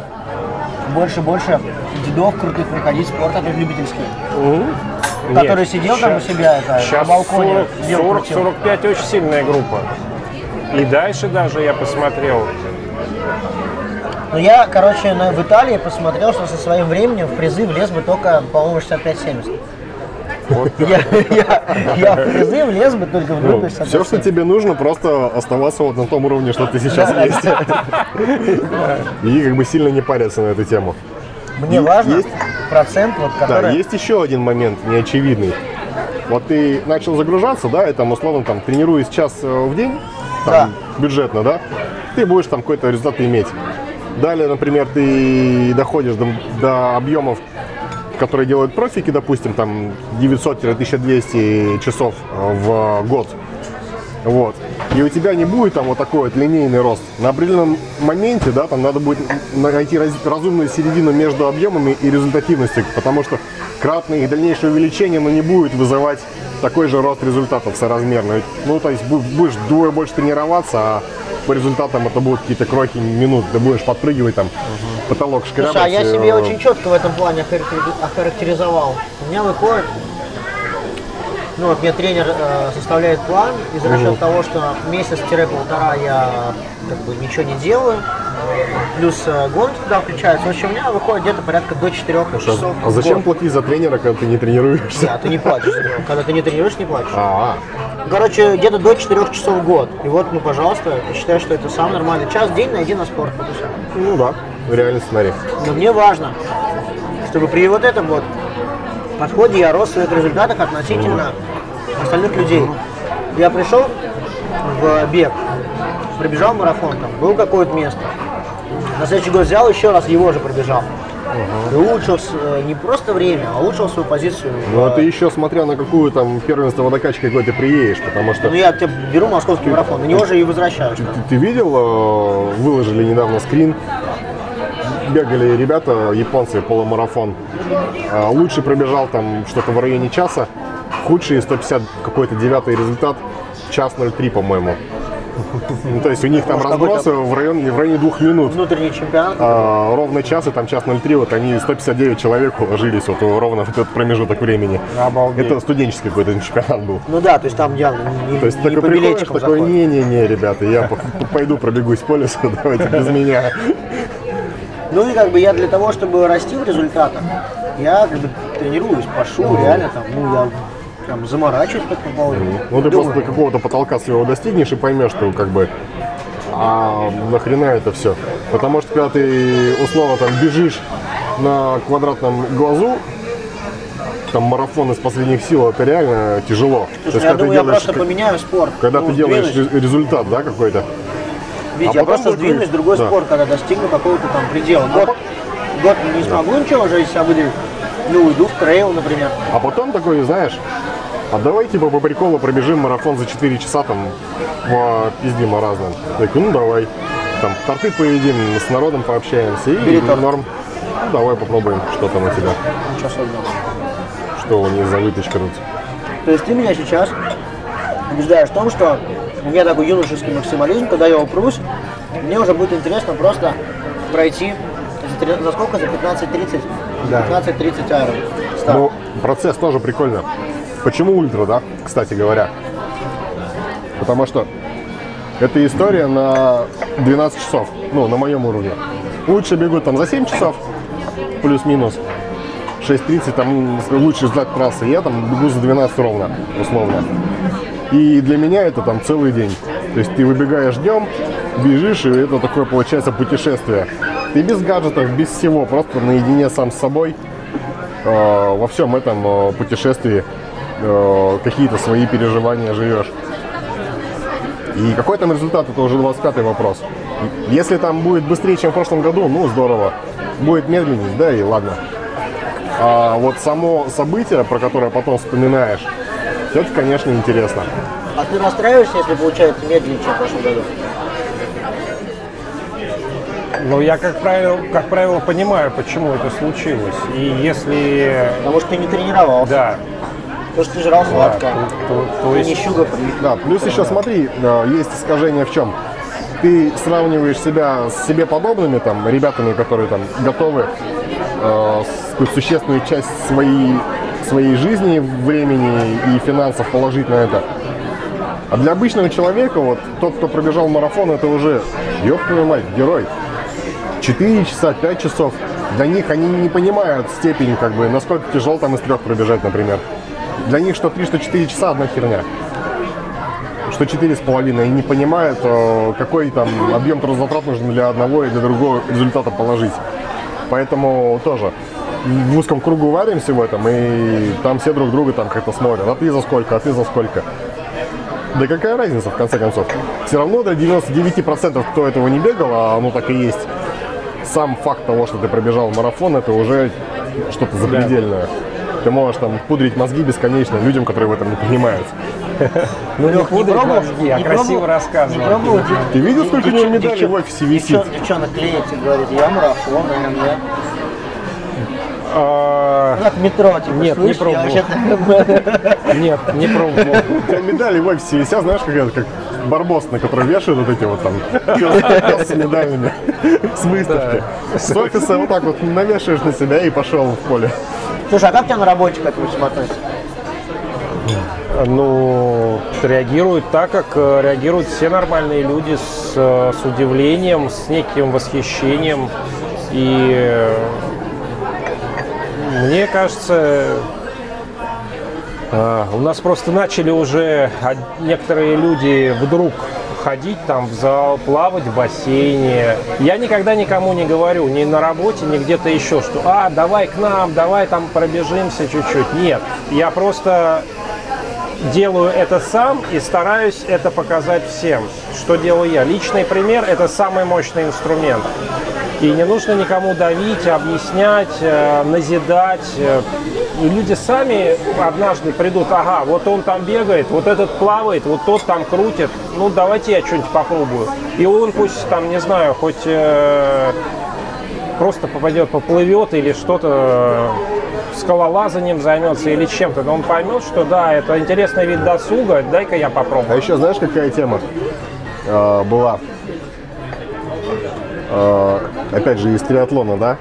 больше и больше дедов крутых приходить в спорт, опять любительский. Который Нет, сидел там у себя это, на балконе. бел крутил. 40-45 очень сильная группа. И дальше даже я посмотрел. Но я, короче, на- в Италии посмотрел, что со своим временем в призы влез бы только, по-моему, 65-70. Я, я, я в призы влез бы только в группе 65 Все, что тебе нужно, просто оставаться вот на том уровне, что ты сейчас есть. И как бы сильно не париться на эту тему. Мне важно есть- процент, вот, Да, который... есть еще один момент неочевидный. Вот ты начал загружаться, да, и там условно там тренируясь час э, в день, там, бюджетно, да, ты будешь там какой-то результат иметь. Далее, например, ты доходишь до, до объемов, которые делают профики, допустим, там 900-1200 часов в год. Вот. И у тебя не будет там вот такой вот линейный рост. На определенном моменте, да, там надо будет найти раз- разумную середину между объемами и результативностью, потому что кратное их дальнейшее увеличение, но не будет вызывать такой же рост результатов соразмерно. Ну, то есть бу- будешь вдвое больше тренироваться, а по результатам это будут какие-то кроки минут, ты будешь подпрыгивать там, потолок шкрябать. Слушай, а я себе э, очень четко в этом плане охарактери- охарактеризовал. У меня выходит, ну вот мне тренер э, составляет план из расчета того, что месяц-полтора я как бы ничего не делаю, плюс э, гонки туда включаются. В общем, у меня выходит где-то порядка до 4 часов. А зачем год. платить за тренера, когда ты не тренируешься? Да, ты не платишь за него. Когда ты не тренируешь, не платишь. А, Короче, где-то до 4 часов в год. И вот, ну, пожалуйста, я считаю, что это самый нормальный час день найди на спорт. И ну да, реальный сценарий. Но мне важно, чтобы при вот этом вот подходе я рос в своих результатах относительно остальных людей. Я пришел в бег, пробежал марафон, там, был какое-то место. На следующий год взял еще раз его же пробежал. И улучшил э, не просто время, а улучшил свою позицию. Ну, в- это еще смотря на какую там первенство водокачки какой ты приедешь, потому что Ну, я тебе беру московский марафон, на него же и возвращаюсь. ты, ты видел, э, выложили недавно скрин, бегали ребята, японцы, полумарафон. А, Лучший пробежал там что-то в районе часа, худший 150 какой-то девятый результат, час 03, по-моему. Ну, то есть у них там разбросы в районе, в районе двух минут. Внутренний чемпионат. А, ровно час и там час 03, вот они 159 человек уложились вот ровно в этот промежуток времени. Обалдеть. Это студенческий какой-то чемпионат был. Ну да, то есть там явно не, То есть не такой приходишь, такой, не-не-не, ребята, я по- пойду пробегусь по лесу, давайте без меня. Ну и как бы я для того, чтобы расти в результатах, я как бы тренируюсь, пошу, реально там, ну я прям заморачиваюсь по этому поводу. Ну ты Думаю, просто до какого-то потолка своего достигнешь и поймешь, что как бы а нахрена это все? Потому что когда ты условно там бежишь на квадратном глазу, там марафон из последних сил, это реально тяжело. То слушай, я думаю, я просто поменяю спорт. когда Ну, ты делаешь результат, да, какой-то. Видите, а я потом просто будет сдвинусь в другой Да. спорт, когда достигну какого-то там предела. Год, год не смогу ничего уже из себя выдавить. Ну, уйду в трейл, например. А потом такой, знаешь, а давай типа по приколу пробежим марафон за 4 часа там по пиздим. Я такой, ну давай. Там торты поедим, с народом пообщаемся и Бери торт. норм. Ну давай попробуем, что там у тебя, Ничего особенного. что у них за выточка тут. То есть ты меня сейчас убеждаешь в том, что у меня такой юношеский максимализм, когда я упрусь, мне уже будет интересно просто пройти за, за сколько? За 15-30? Да. 15-30 аэро. Старт. Ну, процесс тоже прикольно. Почему ультра, да, кстати говоря? Потому что это история на 12 часов, ну, на моем уровне. Лучше бегут там за 7 часов, плюс-минус. 6.30 там лучший результат трассы. Я там бегу за 12 ровно, условно. И для меня это там целый день. То есть ты выбегаешь днем, бежишь, и это такое получается путешествие. Ты без гаджетов, без всего, просто наедине сам с собой э, во всем этом э, путешествии э, какие-то свои переживания живешь. И какой там результат, это уже 25 вопрос. Если там будет быстрее, чем в прошлом году, ну здорово. Будет медленнее, да и ладно. А вот само событие, про которое потом вспоминаешь, это, конечно, интересно. А ты расстраиваешься, если получается медленнее, чем в прошлом году? Ну, я, как правило, как правило, понимаю, почему это случилось. И если... Потому что ты не тренировался. Да, Потому что ты жрал да, сладкое. то, то- то Ты есть... не щуга привык. Да, плюс еще смотри, э, есть искажение в чем. Ты сравниваешь себя с себе подобными там ребятами, которые там готовы э, существенную часть своей, своей жизни, времени и финансов положить на это. А для обычного человека, вот тот, кто пробежал марафон, это уже, ёб твою мать, герой. 4 часа, 5 часов. Для них они не понимают степень, как бы, насколько тяжело там из трех пробежать, например. Для них что 3, что 4 часа одна херня что четыре с половиной, и не понимают, э, какой там объем трудозатрат нужно для одного и для другого результата положить. Поэтому тоже в узком кругу варимся в этом, и там все друг друга там как-то смотрят. А ты за сколько, а ты за сколько. Да какая разница, в конце концов? Все равно для 99% кто этого не бегал, а оно так и есть, сам факт того, что ты пробежал марафон, это уже что-то запредельное. Ты можешь там пудрить мозги бесконечно людям, которые в этом не понимают. Ну, не пудрить пробовал? мозги, а красиво рассказывать. Ты видел, сколько у него медалей в офисе висит? девчон- Девчонок клеится, говорит, я марафон, а. А, Как метро, типа, Нет, не пробовал. Нет, не пробовал. У тебя медали в офисе висят, знаешь, как, это, как барбос, на который вешают вот эти вот там с медалями с выставки. С офиса вот так вот навешаешь на себя и пошел в поле. Слушай, а как у тебя на работе к этому всему относится? Ну, реагируют так, как э, реагируют все нормальные люди с, э, с удивлением, с неким восхищением. И э, мне кажется, э, у нас просто начали уже некоторые люди вдруг ходить там в зал, плавать в бассейне. Я никогда никому не говорю, ни на работе, ни где-то еще, что «А, давай к нам, давай там пробежимся чуть-чуть». Нет, я просто делаю это сам и стараюсь это показать всем. Что делаю я? Личный пример – это самый мощный инструмент. И не нужно никому давить, объяснять, э, назидать. э. И люди сами однажды придут, ага, вот он там бегает, вот этот плавает, вот тот там крутит, ну давайте я что-нибудь попробую. И он пусть там, не знаю, хоть э, просто попадет, поплывет или что-то э, скалолазанием займется или чем-то, но он поймет, что да, это интересный вид досуга, дай-ка я А попробую. еще знаешь, какая тема? э, была, опять же, из триатлона, да,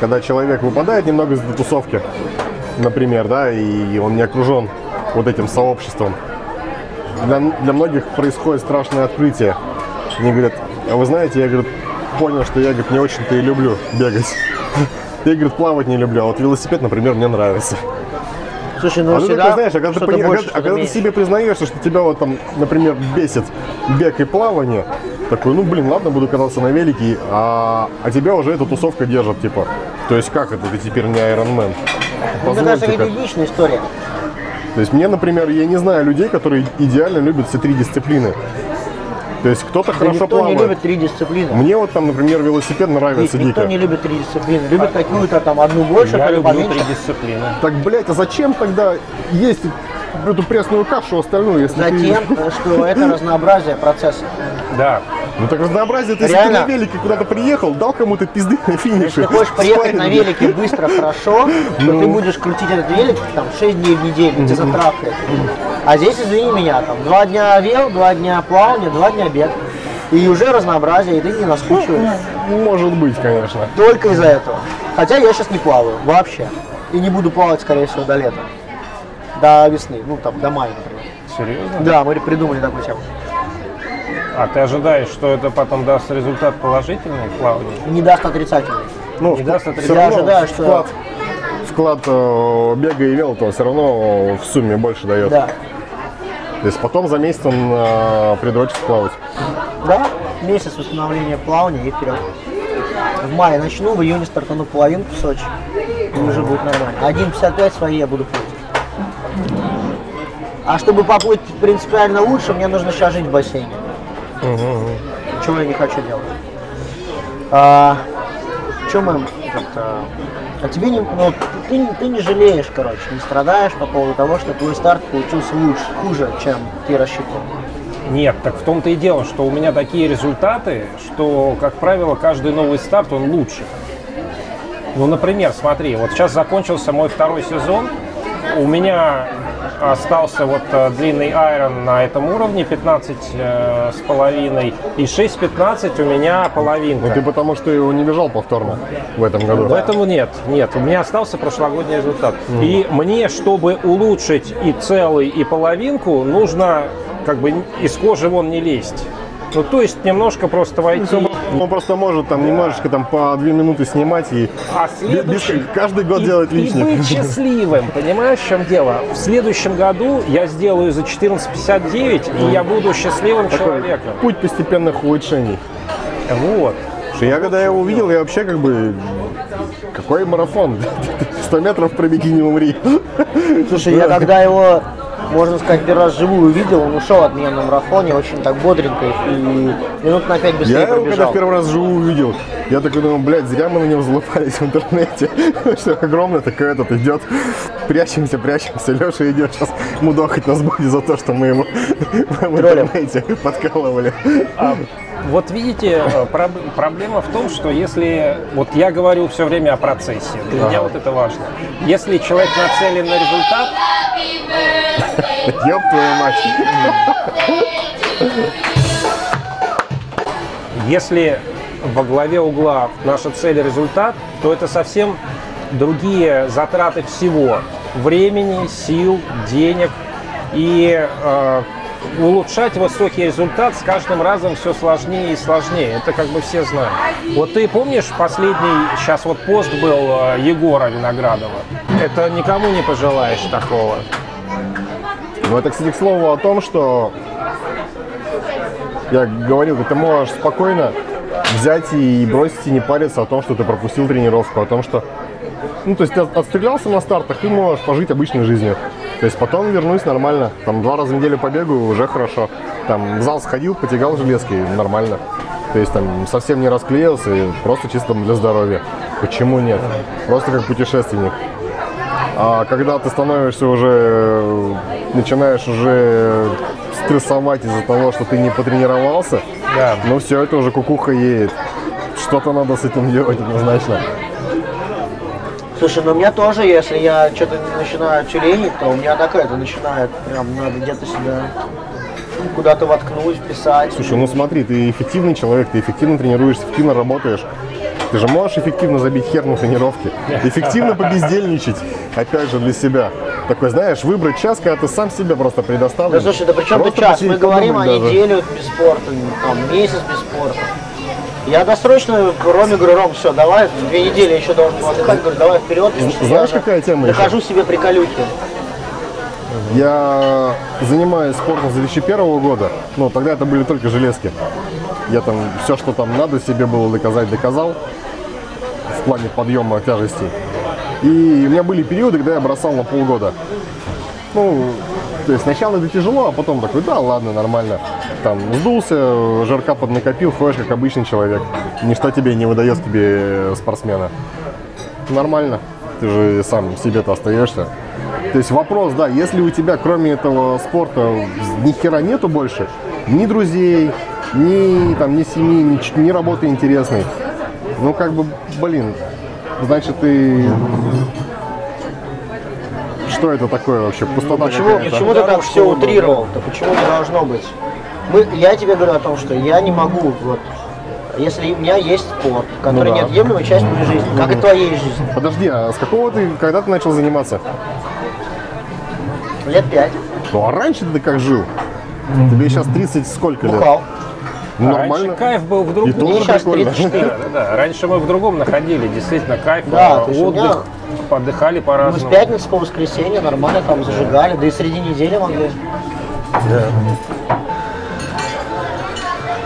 когда человек выпадает немного из тусовки, например, да, и он не окружен вот этим сообществом, для, для многих происходит страшное открытие. Они говорят, а вы знаете, я говорит, понял, что я говорит, не очень-то и люблю бегать. Я, говорит, плавать не люблю, а вот велосипед, например, мне нравится. Слушай, ну А ты всегда такой, знаешь, а когда, ты, пони- а когда- а ты себе признаешься, что тебя вот там, например, бесит бег и плавание, такой, ну блин, ладно, буду кататься на велике, а, а тебя уже эта тусовка держит, типа. То есть как это, ты теперь не Iron? Ну, это личная история. То есть мне, например, я не знаю людей, которые идеально любят все три дисциплины. То есть кто-то Да хорошо никто плавает. не любит три дисциплины. Мне вот там, например, велосипед Ведь нравится никто дико. не любит три дисциплины. Любит какую-то там одну больше, Я люблю поменьше. три дисциплины. Так, блядь, а зачем тогда есть эту пресную кашу остальную, если ты... Затем, э, что это разнообразие процесса. Да. Ну так разнообразие, ты если ты Реально. на велике куда-то приехал, дал кому-то пизды на финише. Если ты хочешь приехать на велике быстро, хорошо, то Ну. ты будешь крутить этот велик там 6 дней в неделю, тебя затрахает. А здесь, извини меня, там два дня вел, два дня плавание, два дня бег. И уже разнообразие, и ты не наскучиваешь. Может быть, конечно. Только из-за этого. Хотя я сейчас не плаваю вообще. И не буду плавать, скорее всего, до лета. До весны, ну там, до мая, например. Серьезно? Да, мы придумали такую тему. А ты ожидаешь, что это потом даст результат положительный в плавании? Не даст отрицательный. Ну, Не даст отрицать. Я ожидаю, что- вклад, вклад э, бега и вел, то все равно в сумме больше дает. Да. То есть потом за месяц он э, придрочит плавать. Да, месяц восстановления плавания и вперед. В мае начну, в июне стартану половинку в Сочи. И уже будет нормально. 1.55 свои я буду плыть. А чтобы поплыть принципиально лучше, мне нужно сейчас жить в бассейне. Чего я не хочу делать. А, что мы... этот, а, тебе не, ну, ты, ты не жалеешь, короче, не страдаешь по поводу того, что твой старт получился лучше, хуже, чем ты рассчитывал. Нет, так в том-то и дело, что у меня такие результаты, что, как правило, каждый новый старт, он лучше. Ну, например, смотри, вот сейчас закончился мой второй сезон, у меня остался вот э, длинный айрон на этом уровне, 15 э, с половиной, и 6.15 у меня половинка. Ну ты потому что его не бежал повторно в этом году. Поэтому нет, нет, у меня остался прошлогодний результат. И мне, чтобы улучшить и целый, и половинку, нужно как бы из кожи вон не лезть. Ну, то есть немножко просто войти. Он просто может там немножечко там по две минуты снимать и А следующий... каждый год и, делать и лишнее. быть счастливым, понимаешь, в чем дело? В следующем году я сделаю за 14.59, и я буду счастливым человеком. Путь постепенных улучшений. Вот. Что я когда его увидел, я вообще как бы... Какой марафон? 100 метров пробеги, не умри. Слушай, я когда его, можно сказать, первый раз живую увидел, он ушел от меня на марафоне очень так бодренько и минут на пять быстрее Я его когда пробежал. в первый раз живу увидел, я такой думаю, блядь, зря мы на него залупались в интернете. Что огромный такой этот идет. Прячемся, прячемся. Леша идет сейчас мудохать нас будет за то, что мы его в интернете подкалывали. Вот видите, э, проб- проблема в том, что если, вот я говорю все время о процессе, для меня вот это важно. Если человек нацелен на результат, Ёб твою мать. если во главе угла наша цель и результат, то это совсем другие затраты всего. Времени, сил, денег. И э, улучшать высокий результат с каждым разом все сложнее и сложнее. Это как бы все знают. Вот ты помнишь последний, сейчас вот пост был э, Егора Виноградова? Это никому не пожелаешь такого. Ну, это, кстати, к слову о том, что я говорил, ты можешь спокойно взять и бросить и не париться о том, что ты пропустил тренировку, о том, что ну, то есть ты от- отстрелялся на стартах, ты можешь пожить обычной жизнью. То есть потом вернусь нормально. Там два раза в неделю побегаю, уже хорошо. Там в зал сходил, потягал железки, нормально. То есть там совсем не расклеился, и просто чисто для здоровья. Почему нет? Просто как путешественник. А когда ты становишься уже, начинаешь уже стрессовать из-за того, что ты не потренировался, Да. ну все, это уже кукуха едет. Что-то надо с этим делать однозначно. Слушай, ну у меня тоже, если я что-то начинаю тюленить, то у меня такое, это начинает прям, надо где-то себя куда-то воткнуть, вписать. Слушай, ну смотри, ты эффективный человек, ты эффективно тренируешься, эффективно работаешь. Ты же можешь эффективно забить хер на тренировке, эффективно побездельничать, опять же, для себя. Такой, знаешь, выбрать час, когда ты сам себя просто предоставлен. Да слушай, да при чем тут час? Мы говорим о даже. неделю без спорта, там, месяц без спорта. Я досрочно Роме говорю, Ром, все, давай, две недели еще должен был отдыхать, говорю, давай вперед. знаешь, какая тема еще? Нахожу себе приколюхи. Я занимаюсь спортом с 2001 года, ну, тогда это были только железки. Я там все, что там надо себе было доказать, доказал в плане подъема тяжестей. И у меня были периоды, когда я бросал на полгода. Ну, то есть сначала это тяжело, а потом такой, да, ладно, нормально. Там сдулся, жарка поднакопил, ходишь как обычный человек. Ничто тебе не выдает тебе спортсмена. Нормально. Ты же сам себе-то остаешься. То есть вопрос, да, если у тебя кроме этого спорта ни хера нету больше, ни друзей, ни там, ни семьи, ни, ни работы интересной, ну как бы, блин, значит ты... Что это такое вообще? Пустота Почему, какая-то. почему ты так все утрировал-то? Почему не должно быть? Мы, я тебе говорю о том, что я не могу, вот, если у меня есть спорт, который Ну да. неотъемлемая часть моей жизни, как и твоей жизни, Подожди, а с какого ты, когда ты начал заниматься? лет пять, Ну а раньше ты как жил? Тебе сейчас 30 сколько лет? бухал. Ну, А нормально. Раньше кайф был в И другом. тоже сейчас прикольно. 34. Да, да, да. Раньше мы в другом находили, действительно, кайф, Да, меня- отдых, подыхали Мы с по-разному. пятницы по воскресенье нормально там зажигали, да и среди недели могли.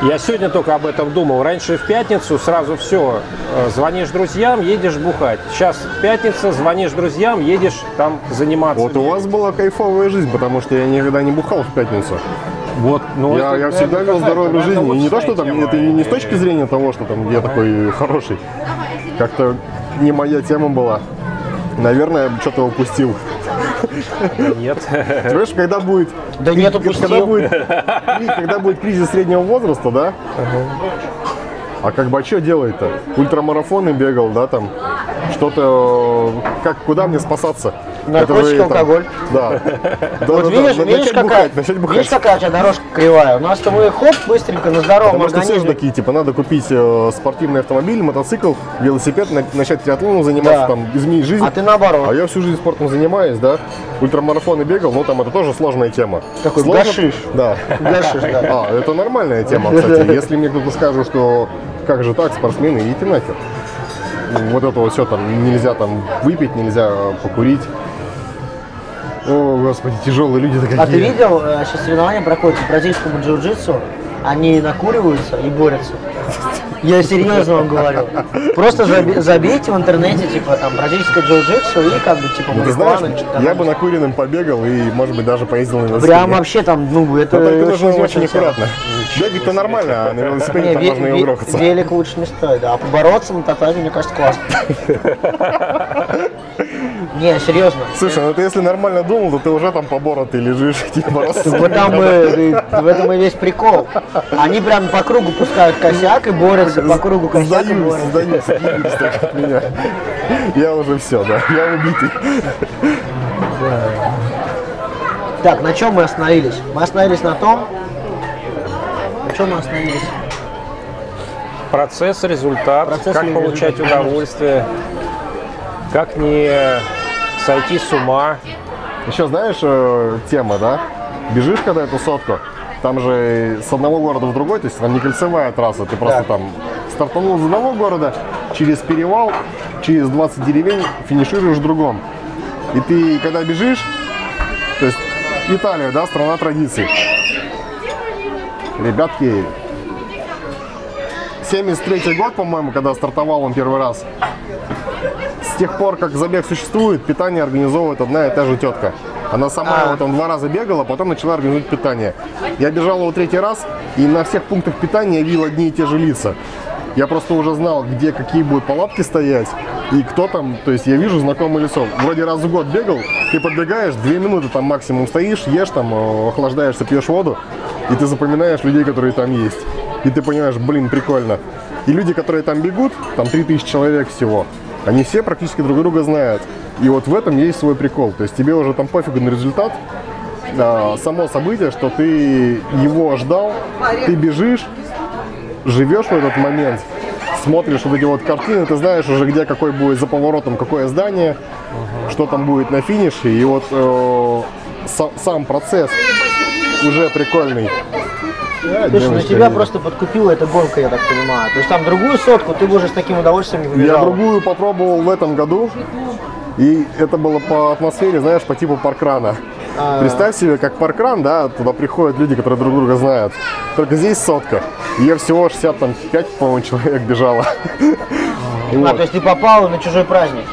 Я сегодня только об этом думал. Раньше в пятницу сразу все, звонишь друзьям, едешь бухать. Сейчас пятница, звонишь друзьям, едешь там заниматься. Вот у вас была кайфовая жизнь, потому что я никогда не бухал в пятницу. Вот, ну, я, я всегда вел Наверное, жизни. И не то, что там, это не, не с точки зрения того, что там я такой хороший. Как-то не моя тема была. Наверное, я что-то упустил. Нет. Понимаешь, когда будет... Да нет, когда будет, когда будет кризис среднего возраста, да? А как бы, а что делать-то? Ультрамарафоны бегал, да, там, что-то, как, куда мне спасаться? Наркотики, Это алкоголь. Да. Вот видишь, видишь, начать какая, бухать, начать бухать. видишь, какая у тебя дорожка кривая? У нас-то мы хоп, быстренько на здоровом Потому что все же такие, типа, надо купить э, спортивный автомобиль, мотоцикл, велосипед, на- начать триатлоном заниматься, там, изменить жизнь. А ты наоборот. А я всю жизнь спортом занимаюсь, да, ультрамарафоны бегал, ну там это тоже сложная тема. Такой гашиш. Да. Гашиш, да. А, это нормальная тема, кстати. Если мне кто-то скажет, что как же так, спортсмены, идите нахер. Вот это вот все там нельзя там выпить, нельзя покурить. О, господи, тяжелые люди такие. А ты видел, э, сейчас соревнования проходят по бразильскому джиу-джитсу, они накуриваются и борются. Я серьезно вам говорю. Просто заби- забейте в интернете, типа, там, бразильское джиу-джитсу и, как бы, типа, Ты знаешь, что-то я там. бы накуренным побегал и, может быть, даже поездил на велосипеде. Прям вообще там, ну, это Но только нужно очень аккуратно. Бегать-то нормально, а на велосипеде Не, там ве- можно и угрохаться. велик лучше не стоит, да. А побороться на татами, мне кажется, классно. Не, серьезно. Слушай, ну ты если нормально думал, то ты уже там поборотый лежишь, типа просто. В этом, и, в этом и весь прикол. Они прям по кругу пускают косяк и борются по кругу косяк и Сдаюсь, борются. сдаюсь, гибель так от меня. Я уже все, да, я убитый. Так, на чем мы остановились? Мы остановились на том, на чем мы остановились? Процесс, результат, Процесс как и получать удовольствие, как не сойти с ума. Еще знаешь, э, тема, да? Бежишь когда эту сотку, там же с одного города в другой, то есть там не кольцевая трасса, ты просто Да. там стартанул из одного города, через перевал, через 20 деревень финишируешь в другом. И ты, когда бежишь, то есть Италия, да, страна традиций. Ребятки, 73 год, по-моему, когда стартовал он первый раз. С тех пор, как забег существует, питание организовывает одна и та же тетка. Она сама А. его там два раза бегала, потом начала организовывать питание. Я бежал его третий раз, и на всех пунктах питания я видел одни и те же лица. Я просто уже знал, где какие будут палатки стоять, и кто там, то есть я вижу знакомое лицо. Вроде раз в год бегал, ты подбегаешь, две минуты там максимум стоишь, ешь там, э, охлаждаешься, пьешь воду, и ты запоминаешь людей, которые там есть. И ты понимаешь, блин, прикольно. И люди, которые там бегут, там 3000 человек всего, они все практически друг друга знают. И вот в этом есть свой прикол. То есть тебе уже там пофигу на результат, а, само событие, что ты его ждал, ты бежишь, живешь в этот момент, смотришь вот эти вот картины, ты знаешь уже, где какой будет за поворотом, какое здание, что там будет на финише, и вот э, са- сам процесс уже прикольный. Слушай, ну Девочка, тебя Лиза. просто подкупила эта гонка, я так понимаю. То есть там другую сотку ты бы уже с таким удовольствием не Я выбирал. другую попробовал в этом году, и это было по атмосфере, знаешь, по типу паркрана. А. Представь себе, как паркран, да, туда приходят люди, которые друг друга знают. Только здесь сотка. Ее всего 65, по-моему, человек бежало. А, вот. то есть ты попал на чужой праздник.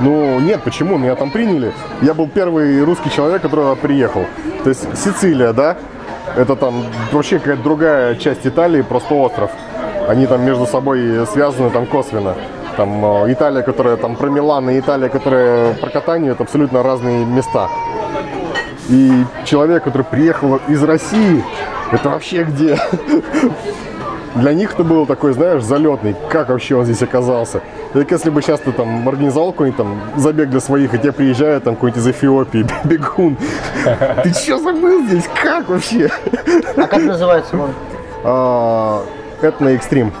Ну, нет, почему? Меня там приняли. Я был первый русский человек, который приехал. То есть Сицилия, да? Это там вообще какая-то другая часть Италии, просто остров. Они там между собой связаны там косвенно. Там э, Италия, которая там про Милан, и Италия, которая про катание, это абсолютно разные места. И человек, который приехал из России, это вообще где? Для них это был такой, знаешь, залетный. Как вообще он здесь оказался? Это как если бы сейчас ты там организовал какой-нибудь там забег для своих, и тебе приезжает там какой-нибудь из Эфиопии бегун. Ты что забыл здесь? Как вообще? А как называется он? А, Этно экстрим.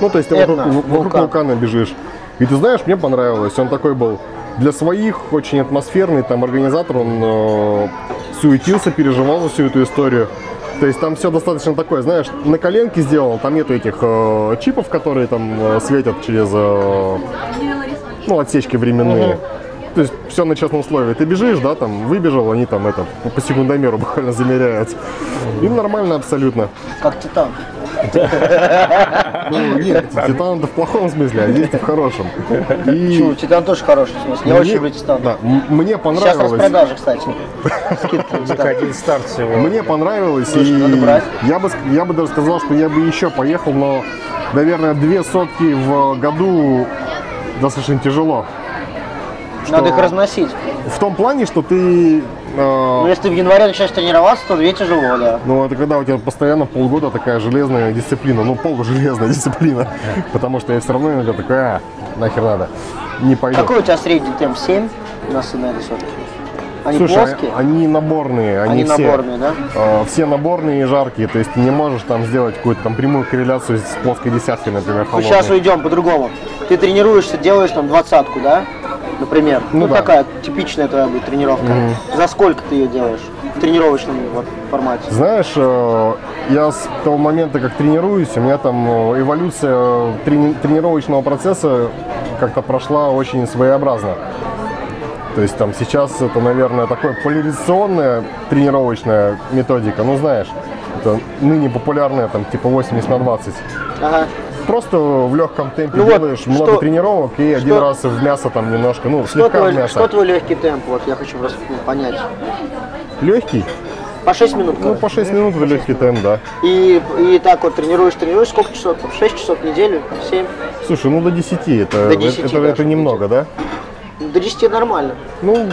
Ну, то есть ты вокруг, вокруг вулкан. вулкана бежишь. И ты знаешь, мне понравилось. Он такой был для своих очень атмосферный. Там организатор, он э, суетился, переживал за всю эту историю. То есть там все достаточно такое, знаешь, на коленке сделал. Там нету этих э, чипов, которые там э, светят через э, ну, отсечки временные. То есть все на честном условии. Ты бежишь, да, там выбежал, они там это по- секундомеру буквально замеряют. Им нормально абсолютно. Как Титан. Ну, нет, Титан это в плохом смысле, а здесь в хорошем. И Титан тоже хороший, в смысле. Я мне- очень люблю Титан. Да, мне Сейчас понравилось. распродажа, кстати. Титан. один старт всего. Мне понравилось, и я бы, я бы даже сказал, что я бы еще поехал, но, наверное, две сотки в году достаточно тяжело. Надо их разносить. В том плане, что ты, э, Ну, если ты в январе начинаешь тренироваться, то две тяжело, да. ну это когда у тебя постоянно полгода такая железная дисциплина, ну полужелезная дисциплина, потому что я все равно иногда такой, а, нахер надо, не пойду. Какой у тебя средний темп? 7 на на этой сотке? Они Слушай, плоские? они наборные, они, Они все, наборные, да? э, все наборные и жаркие, то есть ты не можешь там сделать какую-то там прямую корреляцию с плоской десяткой, например, холодной. сейчас уйдем по-другому. Ты тренируешься, делаешь там двадцатку, да? Например. Ну Ну, да. такая типичная твоя будет тренировка. За сколько ты ее делаешь? В тренировочном вот, формате. Знаешь, э, я с того момента, как тренируюсь, у меня там э, эволюция э, трени- тренировочного процесса как-то прошла очень своеобразно. То есть там сейчас это, наверное, такая поляризационная тренировочная методика. Ну, знаешь, это ныне популярная, там, типа 80 на 20. Ага. Просто в легком темпе Ну вот, делаешь много что- тренировок и один что- раз в мясо там немножко, ну, Что слегка в твой, мясо. что твой легкий темп? Вот я хочу просто ну, понять. Легкий? По 6 минут. Ну, по 6 минут это легкий темп, да. И, и так вот тренируешь, тренируешь, сколько часов? Там, 6 часов в неделю? 7? Слушай, ну до 10 это, До 10 это, это немного, да? До 10 нормально. Ну,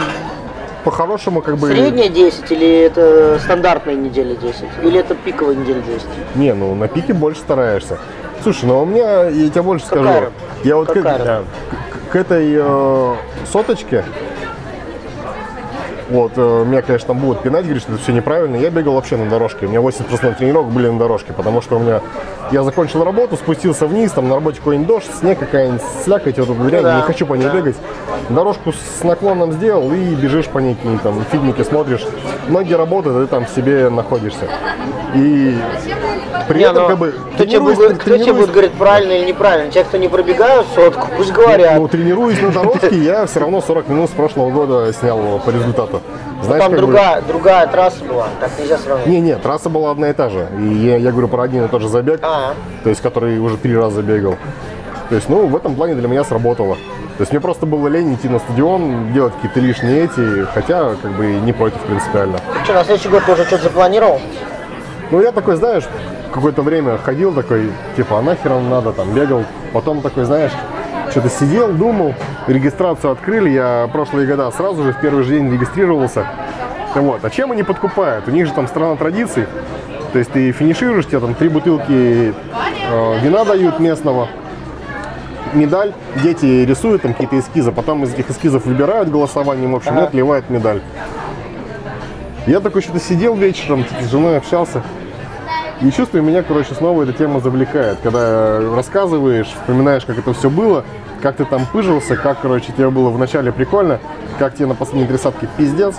по-хорошему, как бы... Средняя 10 или это стандартная неделя 10? Или это пиковая неделя 10? Не, ну на пике больше стараешься. Слушай, ну у меня, я тебе больше скажу, Какая? я вот к, Какая? к- к этой э, соточке, вот, э, меня, конечно, там будут пинать, говорить, что это все неправильно. Я бегал вообще на дорожке. У меня 80% тренировок были на дорожке, потому что у меня я закончил работу, спустился вниз, там на работе какой-нибудь дождь, снег какая-нибудь слякоть, вот дрянь, да, не хочу по ней да. бегать. Дорожку с наклоном сделал и бежишь по ней, какие-нибудь там фильмики смотришь. Ноги работают, а ты там в себе находишься. И при Не, этом ну, как бы кто, тебе будет, кто тебе будет говорить правильно или неправильно? Те, кто не пробегают сотку, пусть говорят. Ну, тренируясь на дорожке, я все равно 40 минут с прошлого года снял по результату. Знаешь, Там как бы- другая, другая трасса была, так нельзя сравнивать. Не, не, трасса была одна и та же. И я, я говорю про один и тот же забег, А. то есть который уже три раза бегал. То есть, ну, в этом плане для меня сработало. То есть мне просто было лень идти на стадион, делать какие-то лишние эти, хотя как бы не против принципиально. Ты что, на следующий год тоже что-то запланировал? Ну, я такой, знаешь, какое-то время ходил такой, типа, а нахер он надо, там, бегал. Потом такой, знаешь, что-то сидел, думал, регистрацию открыли, я прошлые года сразу же в первый же день регистрировался. Вот. А чем они подкупают? У них же там страна традиций. То есть ты финишируешь, тебе там три бутылки э, вина дают местного, медаль, дети рисуют там какие-то эскизы, потом из этих эскизов выбирают голосованием, в общем, и Ага. отливают медаль. Я такой что-то сидел вечером, с женой общался. И чувствую, меня, короче, снова эта тема завлекает. Когда рассказываешь, вспоминаешь, как это все было, как ты там пыжился, как, короче, тебе было вначале прикольно, как тебе на последней тридцатке пиздец,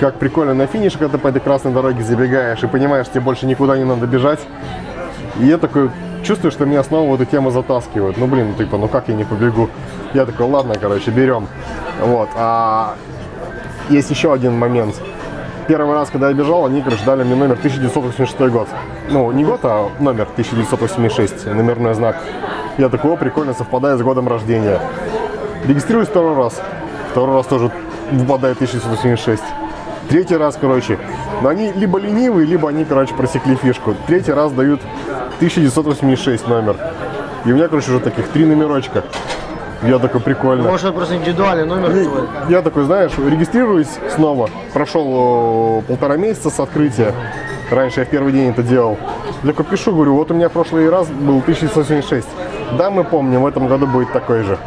как прикольно на финише, когда ты по этой красной дороге забегаешь и понимаешь, тебе больше никуда не надо бежать. И я такой чувствую, что меня снова в эту тему затаскивают. Ну, блин, типа, ну как я не побегу? Я такой, ладно, короче, берем. Вот. А есть еще один момент. Первый раз, когда я бежал, они, короче, дали мне номер 1986 год. Ну, не год, а номер 1986, номерной знак. Я такой, о, прикольно, совпадает с годом рождения. Регистрируюсь второй раз. Второй раз тоже выпадает 1986. Третий раз, короче, но они либо ленивые, либо они, короче, просекли фишку. Третий раз дают 1986 номер. И у меня, короче, уже таких три номерочка. Я такой, прикольно. Может, это просто индивидуальный номер И твой? Я такой, знаешь, регистрируюсь снова. Прошел э, полтора месяца с открытия. Раньше я в первый день это делал. Я такой пишу, говорю, вот у меня в прошлый раз был 1976. Да, мы помним, в этом году будет такой же.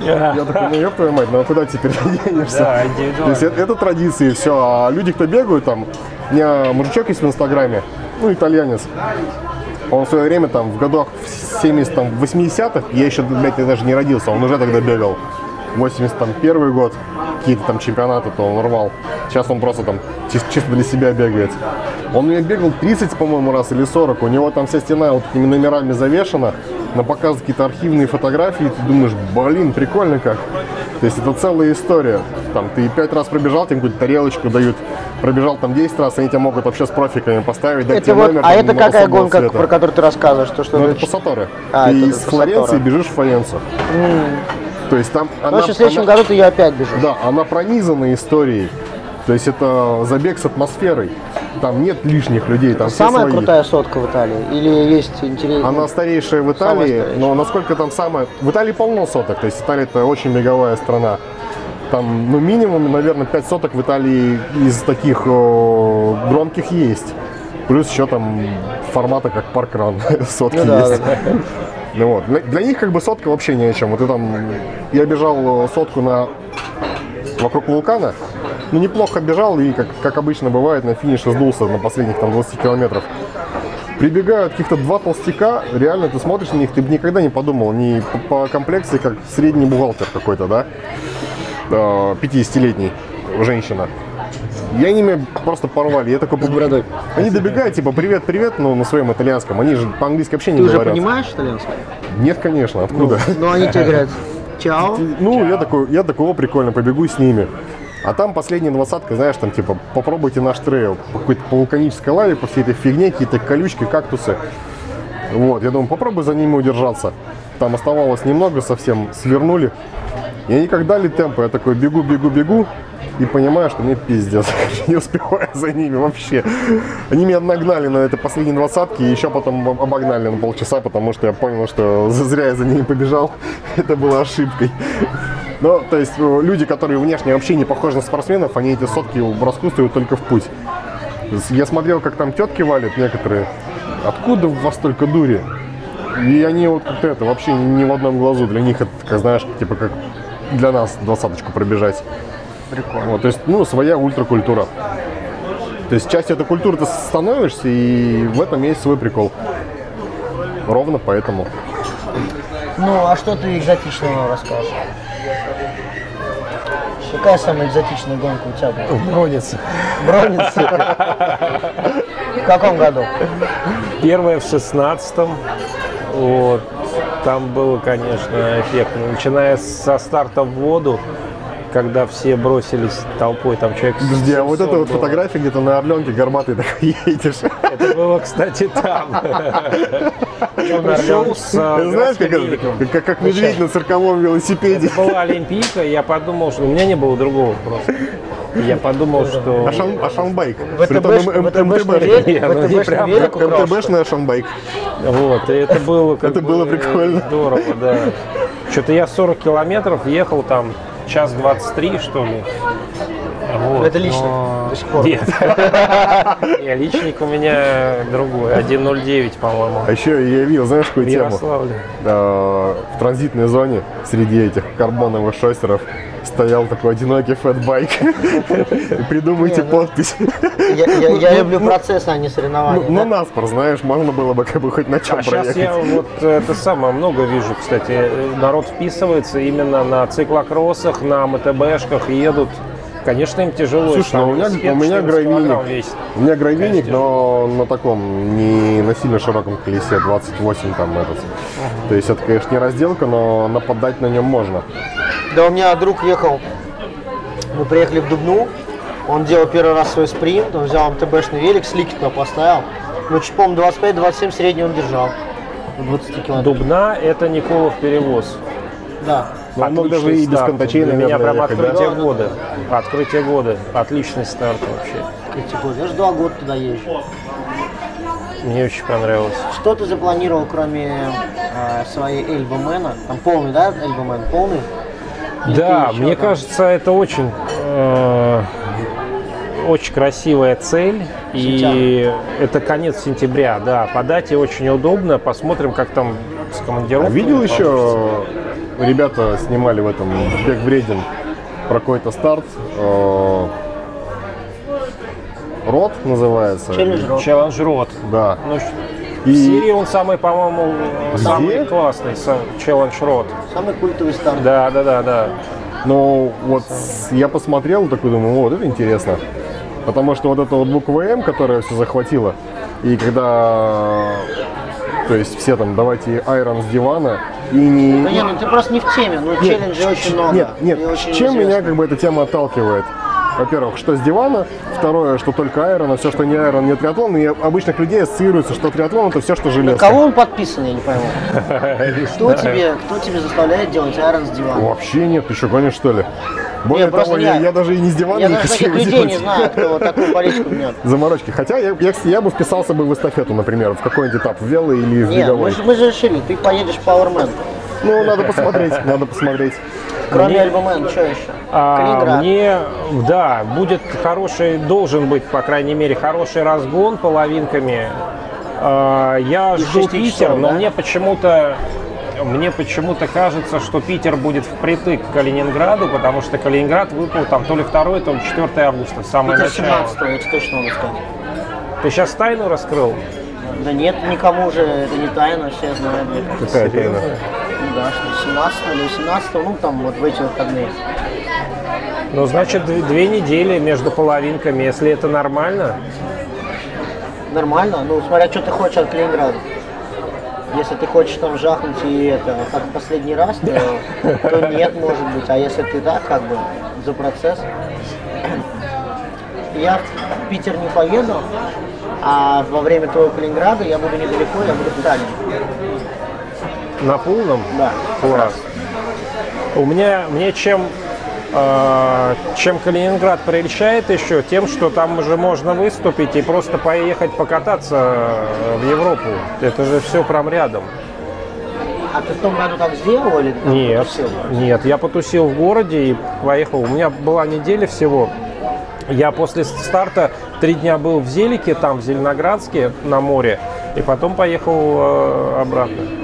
Я такой, ну ёб твою мать, ну а куда теперь денешься? Да, То есть это, это традиции, все. А люди, кто бегают там, у меня мужичок есть в Инстаграме, ну, итальянец. Он в свое время там в годах в 70 там, 80-х, я еще, блядь, я даже не родился, он уже тогда бегал. 81 год, какие-то там чемпионаты, то он рвал. Сейчас он просто там чис- чисто для себя бегает. Он у меня бегал 30, по-моему, раз или 40. У него там вся стена вот такими номерами завешена. На показ какие-то архивные фотографии. Ты думаешь, блин, прикольно как. То есть это целая история. Там ты пять раз пробежал, тебе какую-то тарелочку дают. Пробежал там 10 раз, они тебя могут вообще с профиками поставить. дать Это тебе вот, номер, а там, это какая гонка, цвета. про которую ты рассказываешь? То, что Ну, это Пассаторе. А, ты из. Флоренции бежишь в Фаенцу. То есть там Ну, она, в следующем она- году ты ее опять бежишь. да, она пронизана историей. То есть это забег с атмосферой. Там нет лишних людей, там Самая свои. крутая сотка в Италии? Или есть интереснее? Она старейшая в Италии, старейшая. но насколько там самая... В Италии полно соток, то есть Италия это очень беговая страна. Там, ну, минимум, наверное, 5 соток в Италии из таких о, громких есть. Плюс еще там формата как паркран сотки Ну да, есть. да, Ну вот. Для, для них как бы сотка вообще ни о чем. Вот ты там, я бежал э, сотку на вокруг вулкана, ну неплохо бежал и как, как обычно бывает на финише сдулся на последних там 20 километров. Прибегают каких-то два толстяка, реально ты смотришь на них, ты бы никогда не подумал, не по, по комплекции, как средний бухгалтер какой-то, да, Э, 50-летний женщина. И они меня просто порвали. Я такой, С бородой. Они добегают, типа, привет, привет, ну, на своем итальянском. Они же по-английски вообще не Ты уже говорят. понимаешь итальянский? Нет, конечно, откуда? Ну, они тебе говорят, чао. Ну, я такой, я такой, о, прикольно, побегу с ними. А там последняя двадцатка, знаешь, там типа, попробуйте наш трейл. Какой-то по вулканической лаве, по всей этой фигне, какие-то колючки, кактусы. Вот, я думаю, попробуй за ними удержаться. Там оставалось немного совсем, свернули. И они как дали темпы, я такой бегу, бегу, бегу. И понимаю, что мне пиздец. Не успеваю за ними вообще. Они меня нагнали на этой последней двадцатке и еще потом об- обогнали на полчаса, потому что я понял, что зря я за ними побежал. Это было ошибкой. Ну, то есть э, люди, которые внешне вообще не похожи на спортсменов, они эти сотки раскусывают только в путь. Я смотрел, как там тетки валят некоторые. Откуда у вас столько дури? И они вот как это вообще ни в одном глазу. Для них это, как знаешь, типа как для нас двадцаточку пробежать. Прикольно. Вот, то есть, ну, своя ультракультура. То есть часть этой культуры ты становишься, и в этом есть свой прикол. Ровно поэтому. Ну, а что ты экзотичного расскажешь? Какая самая экзотичная гонка у тебя была? Бронится. Бронницы. В каком году? Первая в шестнадцатом. Вот. Там было, конечно, эффектно. Начиная со старта в воду, когда все бросились толпой, там человек Подожди, а вот 700 эта вот было. фотография, где ты на Орленке горбатый такой едешь. Это было, кстати, там. Пришел с Ты знаешь, как, это, как, как медведь на цирковом велосипеде. Была Олимпийка, я подумал, что у меня не было другого просто. Я подумал, что... Ашан, Ашанбайк. МТБшный. Ашанбайк. Вот, и это было как Это бы было прикольно. Здорово, да. Что-то я 40 километров ехал там час 23, что ли. Вот, Это лично, но- до сих пор. Нет. Не, личник у меня другой, 1.09, по-моему. А еще я видел, знаешь, какую тему? В транзитной зоне среди этих карбоновых шосеров стоял такой одинокий фэтбайк. Придумайте ну, подпись. Я, я люблю процесс, а не соревнования. Ну, ну, наспор, знаешь, можно было бы как бы хоть на чем А сейчас проехать. я вот это самое много вижу, кстати, э, народ вписывается именно на циклокроссах, на МТБшках, едут. Конечно, им тяжело. Слушай, если ну, там у меня, у меня 14 гравийник, у меня гравийник, но на таком, не на сильно широком колесе, 28 там этот. То есть это, конечно, не разделка, но нападать на нем можно. Да у меня друг ехал, мы приехали в Дубну, он делал первый раз свой спринт, он взял МТБшный велик, слики туда поставил. Ну, помню, 25-27 средний он держал. В 20 километрах. Дубна – это Николов перевоз. Да. Ну, он мог даже и без контачей, Для меня наверное, прям открытие Да, да, года. Открытие года. Отличный старт вообще. Эти годы. Я же два года туда езжу. Мне очень понравилось. Что ты запланировал, кроме э, своей Эльбамена? Там полный, да, Эльбамен? Полный? Или Да, еще мне там- кажется, это очень, э, очень красивая цель. И это конец сентября, да. По дате очень удобно. Посмотрим, как там с А командировкой. видел получится. еще, ребята снимали в этом Бег вреден про какой-то старт. э, Рот называется. Челлендж Рот. Челлендж Рот. Да. Ну, в И- Сирии он самый, по-моему, самый классный сам- челлендж Рот. Самый культовый старт. Да, да, да, да. Ну, вот с- я посмотрел, такой думаю, вот это интересно. Потому что вот эта вот буква М, которая все захватила, и когда, то есть все там, давайте айрон с дивана, и не... Ну, не, ну ты просто не в теме, ну челленджей очень много. Нет, нет, очень чем меня как бы эта тема отталкивает? Во-первых, что с дивана, второе, что только айрон, а все, что не айрон, не триатлон. И обычных людей ассоциируется, что триатлон это все, что На железо. кого он подписан, я не пойму. Кто тебе, кто тебе заставляет делать айрон с дивана? Вообще нет, ты что, гонишь что ли? Более просто того, я, я- я даже и не с дивана Я не даже хочу таких его людей делать. не знаю, кто вот такую политику мнет. Заморочки. Хотя я, я, я бы вписался бы в эстафету, например, в какой-нибудь этап, в вело или в Нет, мы беговой. же, мы же решили, ты поедешь Powerman. Ну, надо посмотреть, надо посмотреть. Кроме Мне- Альбомен, что еще? А, Калининград. мне, да, будет хороший, должен быть, по крайней мере, хороший разгон половинками. А, я жду Питер, часов, но да? мне почему-то мне почему-то кажется, что Питер будет впритык к Калининграду, потому что Калининград выпал там то ли 2, то ли 4 августа, самое Питер начало. 17 я тебе точно могу сказать. Ты сейчас тайну раскрыл? Да нет, никому же это не тайна, все знают. Какая тайна? Ну да, что 17 или 18, ну там вот в эти выходные. Ну, значит, две, две недели между половинками, если это нормально. Нормально, ну смотря, что ты хочешь от Калининграда. Если ты хочешь там жахнуть и это, как в последний раз, то, то нет, может быть. А если ты так, как бы, за процесс. Я в Питер не поеду, а во время твоего Калининграда я буду недалеко, я буду в Таллине. На полном? Да. Класс. У меня, мне чем, чем Калининград прельщает еще, тем, что там уже можно выступить и просто поехать покататься э, в Европу. Это же все прям рядом. А ты в том году так сделал или там Нет, потусил? нет, я потусил в городе и поехал. У меня была неделя всего. Я после старта три дня был в Зелике, там в Зеленоградске на море, и потом поехал э, обратно.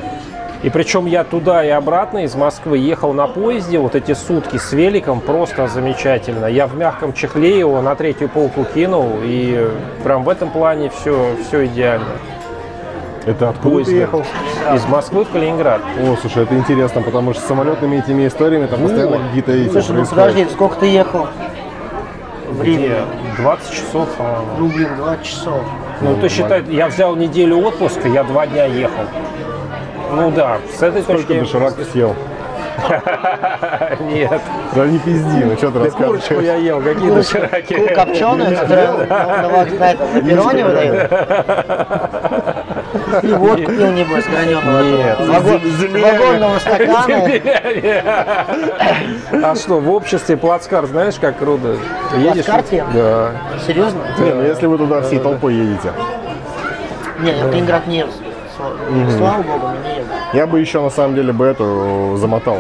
И причем я туда и обратно из Москвы ехал на поезде вот эти сутки с великом, просто замечательно. Я в мягком чехле его на третью полку кинул, и прям в этом плане все, все идеально. Это откуда ты Поездом. ехал? Из Москвы в Калининград. О, слушай, это интересно, потому что с самолетными этими историями там постоянно какие-то эти Слушай, ну подожди, сколько ты ехал? Времени. Где? 20 часов, по-моему. Ну, блин, 20 часов. Ну, ты считай, я взял неделю отпуска, я два дня ехал. Ну да, с этой Сколько точки... доширак съел? Нет. Да не пизди, ну что ты Да курочку рассказываешь? я ел, какие дошираки. Ку- Копченую, на, перроне выдают? И водку пил, небось, граненого. Нет. Вагон- Вагонного стакана. А что, в обществе плацкар, знаешь, как круто? Едешь? Плацкарте? Да. Серьезно? Не, ну если вы туда всей толпой едете. Не, я в Калининград не Слава- Слава богу, не еду. Я бы еще на самом деле бы эту замотал.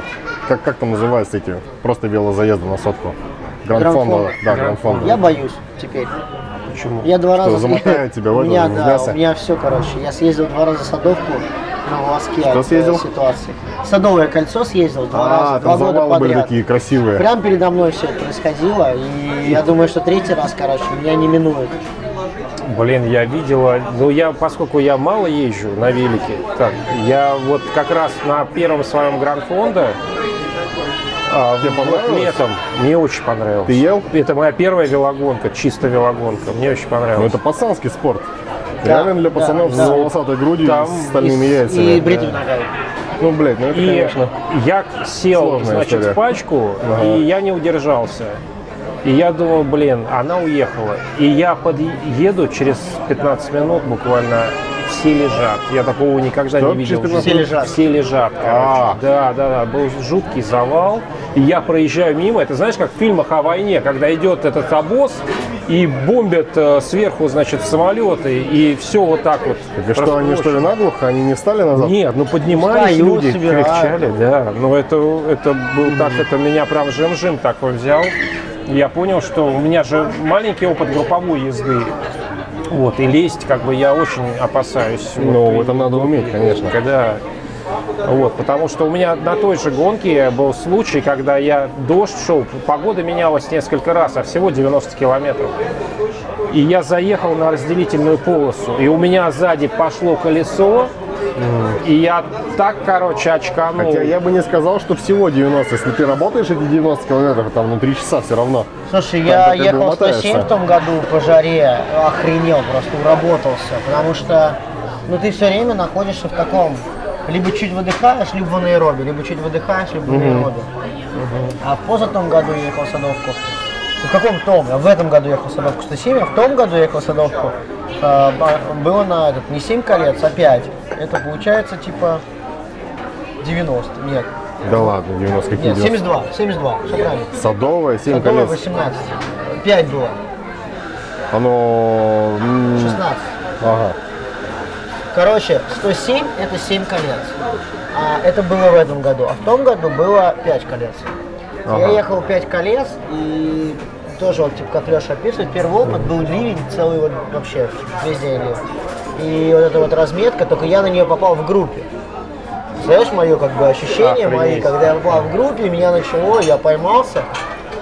Как, как там называются эти? Просто велозаезды на сотку. Гранд-фонда. Гранд-фонда. Да, гранд-фонда. Я боюсь теперь. Почему? Я два раза... замотают тебя в у меня, в да, мясо? у меня все, короче. Я съездил два раза в Садовку, на волоске Что от съездил? э, ситуации. Садовое кольцо съездил два А, раза, два там года завалы были подряд. такие красивые. Прям передо мной все это происходило, и я думаю, что третий раз, короче, меня не минует. Блин, я видела, ну я, поскольку я мало езжу на велике, так, я вот как раз на первом своем Гранд Фонда а, Тебе вот летом мне очень понравилось. Ты ел? Это моя первая велогонка, чисто велогонка, мне очень Ну, понравилось. это пацанский спорт. Да, Реально для да, пацанов да. с волосатой грудью Там и с стальными И- яйцами. И бритвой ногами. Ну, блядь, ну это, И конечно. я сел, сложная значит, история. в пачку, Ага. и я не удержался. И я думал, блин, она уехала. И я подъеду через 15 минут буквально все лежат. Я такого никогда Что? не видел. Через 15 Все лежат. Все лежат, короче. А. Да, да, да. Был жуткий завал. И я проезжаю мимо. Это знаешь, как в фильмах о войне, когда идет этот обоз и бомбят э, сверху, значит, самолеты, и все вот так вот. Так и что, они что ли наглухо? Они не встали назад? Нет, ну поднимались Встают, люди, кричали, да. Но это, это был так, это меня прям жим-жим такой взял. Я понял, что у меня же маленький опыт групповой езды. Вот, и лезть, как бы, я очень опасаюсь. Ну, Вот, это и- надо уметь, конечно. Когда вот, потому что у меня на той же гонке был случай, когда я дождь шел, погода менялась несколько раз, а всего 90 километров. И я заехал на разделительную полосу, и у меня сзади пошло колесо, и я так, короче, очканул. Хотя я бы не сказал, что всего 90. Если ты работаешь эти 90 километров, там, ну, 3 часа все равно. Слушай, я ехал 107 мотаешься. в том году по жаре, охренел, просто уработался, потому что, ну, ты все время находишься в таком, либо чуть выдыхаешь, либо в анаэробе, либо чуть выдыхаешь, либо в анаэробе. А в позатом году я ехал Садовку, ну, в каком том? Я в этом году ехал Садовку 107, а в том году я ехал Садовку, э, было на этот, не 7 колец, а 5. Это получается типа 90, нет, Да ладно, 90 какие нет, 90? 72, 72, все правильно. Садовое, 7 Садовая колес. 18, 5 было, Оно... м, 16. Ага. Короче, 107 это 7 колец. А это было в этом году. А в том году было 5 колец. Я Ага. ехал 5 колец и тоже вот типа как Леша описывает, первый опыт был ливень, целый вот вообще весь день лил. И вот эта вот разметка, только я на нее попал в группе. Знаешь, мое как бы ощущение мои, Охренеть. когда я попал в группе, меня начало, я поймался.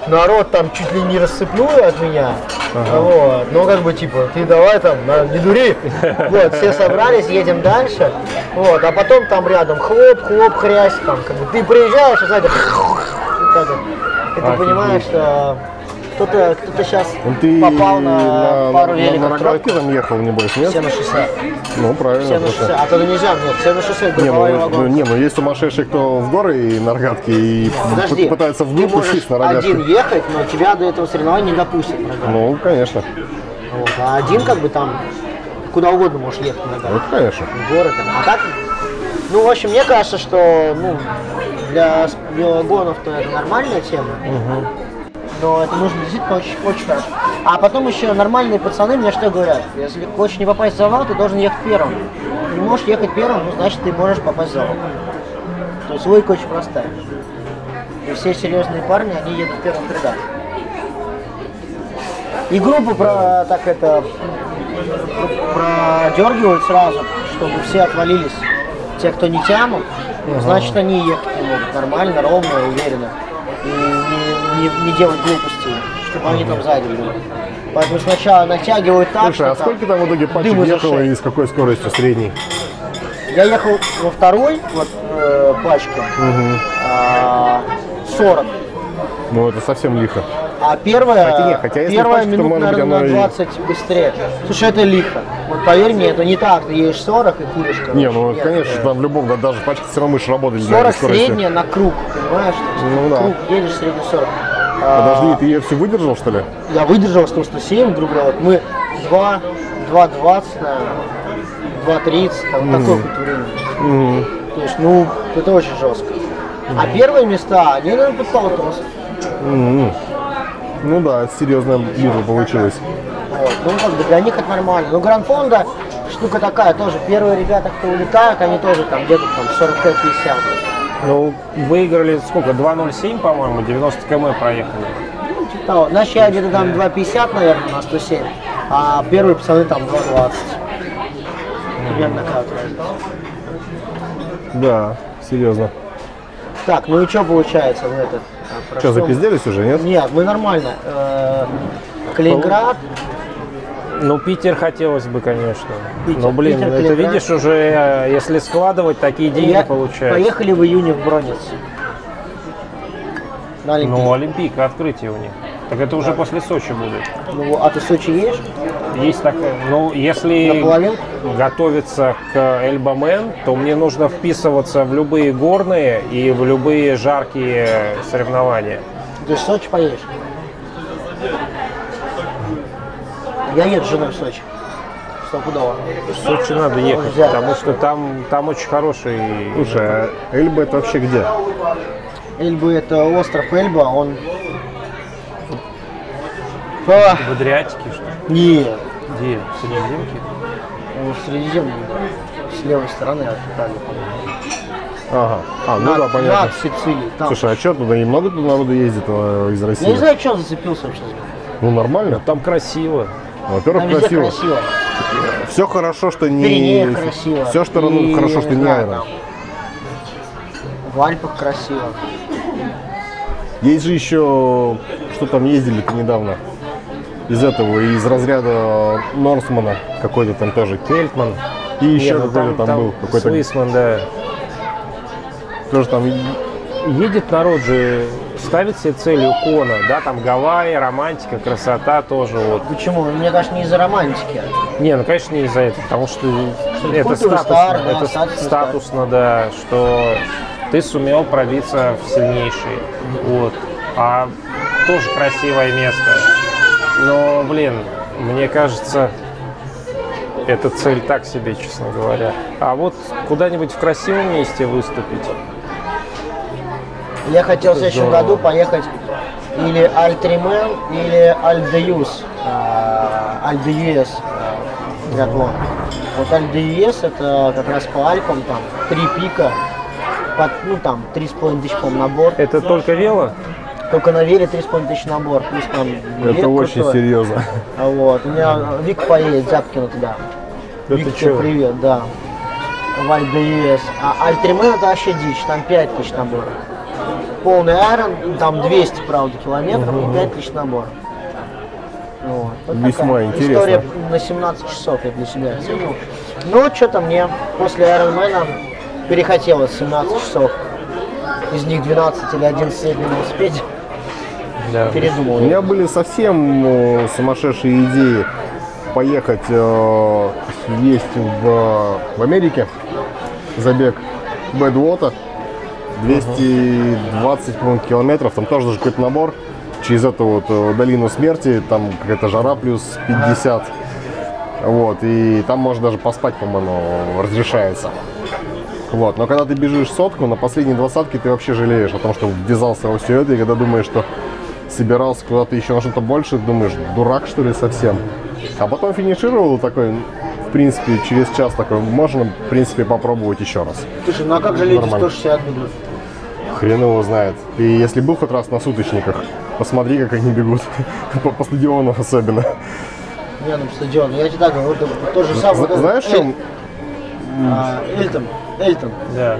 Народ там чуть ли не рассыпную от меня. Вот. Ну, как бы, типа, ты давай там, не дури. Вот, все собрались, едем дальше. Вот, а потом там рядом хлоп, хлоп, хрясь, там, как бы, ты приезжаешь, и знаете. И ты понимаешь, что кто-то кто сейчас Ну, ты попал на, пару на, великов на рогаке там ехал, небось, нет? Все на шоссе. Ну, правильно. Все на шоссе. А тогда нельзя, нет, все на шоссе, Не ну, ну, не, ну есть сумасшедшие, кто в горы и на рогатке и Подожди, пытаются в группу сесть на рогатке. один ехать, но тебя до этого соревнования не допустят. Ну, конечно. Вот. А один как бы там куда угодно можешь ехать на Вот, конечно. в горы там. А так, ну, в общем, мне кажется, что ну, для велогонов-то это нормальная тема. Но это нужно действительно очень, очень хорошо. А потом еще нормальные пацаны мне что говорят? Если хочешь не попасть в завал, ты должен ехать первым. Не можешь ехать первым, ну, значит, ты можешь попасть в завал. То есть логика очень простая. И все серьезные парни, они едут в первых рядах. И группу про так это продергивают сразу, чтобы все отвалились. Те, кто не тянут, значит они ехать не могут нормально, ровно, уверенно. И не, не- не делать глупостей, чтобы они там сзади были. Поэтому сначала натягивают так, Слушай, а там сколько там в итоге пачек дым из ехало и с какой скоростью средней? Я ехал во второй вот, э, пачке, а, 40. Ну, это совсем лихо. А первая, Хотя нет, хотя если первая пачка, то, минут, наверное, на и- 20 быстрее. Слушай, это лихо. Вот поверь мне, это не так, ты едешь 40 и куришь, короче. Не, ну, Нет, конечно, это там в любом, да, даже пачка все равно будешь работать на 40 этой скорости. средняя на круг, понимаешь? Ну да. Круг едешь средний 40. А, Подожди, ты ее все выдержал, что ли? Я выдержал 107, грубо говоря. Вот мы 2, 2.20, наверное, 2.30, там вот такой вот времени. То есть, ну, это очень жестко. А первые места, они, наверное, под полтос. Ну да, серьезная битва получилась. Вот. Ну, как бы для них это нормально. Но Гранд-фонда штука такая тоже. Первые ребята, кто улетают, они тоже там где-то там 45-50. Ну, выиграли сколько? 2.07, по-моему, 90 км проехали. Ну, типа того. Значит, я где-то там 2.50, наверное, на 107. А первые пацаны там 2.20. Примерно разница. Да, серьезно. Так, ну и что получается в этот? А, Что, прошел- запизделись уже, нет? Нет, мы нормально. Э, Калининград, Ну, Питер хотелось бы, конечно. Питер, Но, блин, Питер, это Калининград. видишь уже, э, если складывать, такие деньги я- получаются. поехали в июне в Бронец. На Олимпийский. Ну, Олимпийка, открытие у них. Так это уже после Сочи будет. Ну, а ты в Сочи едешь? Есть такая, ну, если готовиться к Эльбамен, то мне нужно вписываться в любые горные и в любые жаркие соревнования. Ты в Сочи поедешь? Я еду с женой в Сочи. Стопудово. В Сочи надо ехать, Нельзя. потому что там, там очень хороший... Слушай, а Эльба это вообще где? Эльба это остров Эльба, он... В Адриатике, что ли? Нет, Где? В Средиземке? он в Средиземном, с левой стороны от Италии, по-моему. Ага. А, ну над, да, понятно. над Сицилией, там. Слушай, а что туда и много туда народу ездит э, из России? Я не знаю, что зацепился вообще. Ну нормально. Там красиво. Во-первых, красиво. красиво. Все хорошо, что не. Пиренеях красиво. Все, что ну, И, хорошо, что не аэро. В Альпах красиво. Есть же еще, что там ездили-то недавно. Из этого, из разряда Норсмана какой-то там тоже. Кельтман. И еще ну какой-то там, был. Какой-то Свисман, да. тоже там. Едет народ же, ставит себе целью Кона, да, там Гавайи, романтика, красота тоже вот. Почему? Мне кажется, не из-за романтики. Не, ну конечно не из-за этого, потому что это культурный статусно, стар, да, это статусный статусно, да, что ты сумел пробиться в сильнейший, вот. А тоже красивое место. Но, блин, мне кажется, эта цель так себе, честно говоря. А вот куда-нибудь в красивом месте выступить. Я хотел в следующем Здорово. году поехать или Альтримен, или Альдеюс. Альдеюс триатлон. Вот Альдеюс это как раз по Альпам, там, три пика, под, ну там, три с половиной тысяч, по-моему, набор. Это только вело? Только на с половиной тысячи набор, плюс там Это очень крутой. серьезно. А Вот, у меня Вик поедет, Зяпкина туда. Да Вик, тебе привет, да. В Альдеюс. А Альтримен это вообще дичь, там 5 тысяч набор. Полный айрон, там 200, правда, километров и 5 тысяч набор. Вот. Вот Весьма интересно. История на 17 часов я для себя оценил. Ну, что-то мне после Айронмена перехотелось 17 часов. Из них 12 или 11 лет не успеть. Да. Передумал. У меня были совсем э, сумасшедшие идеи поехать э, есть в, в Америке забег Бэдвота 220 по-моему, километров, там тоже даже какой-то набор через эту вот э, долину смерти, там какая-то жара плюс 50, вот, и там можно даже поспать, по-моему, разрешается. Вот, но когда ты бежишь сотку, на последней двадцатке ты вообще жалеешь о том, что ввязался во все это, и когда думаешь, что собирался куда-то еще на что-то больше, думаешь, дурак что ли совсем. А потом финишировал такой, в принципе, через час такой, можно, в принципе, попробовать еще раз. Слушай, ну а как же люди Нормально. 160 бегут? Хрен его знает. И если был хоть раз на суточниках, посмотри, как они бегут. по, по стадиону особенно. Не, ну стадион. Я тебе так говорю, то же самое. Зна- Знаешь, в чем? А, Эльтон. Эльтон. Да.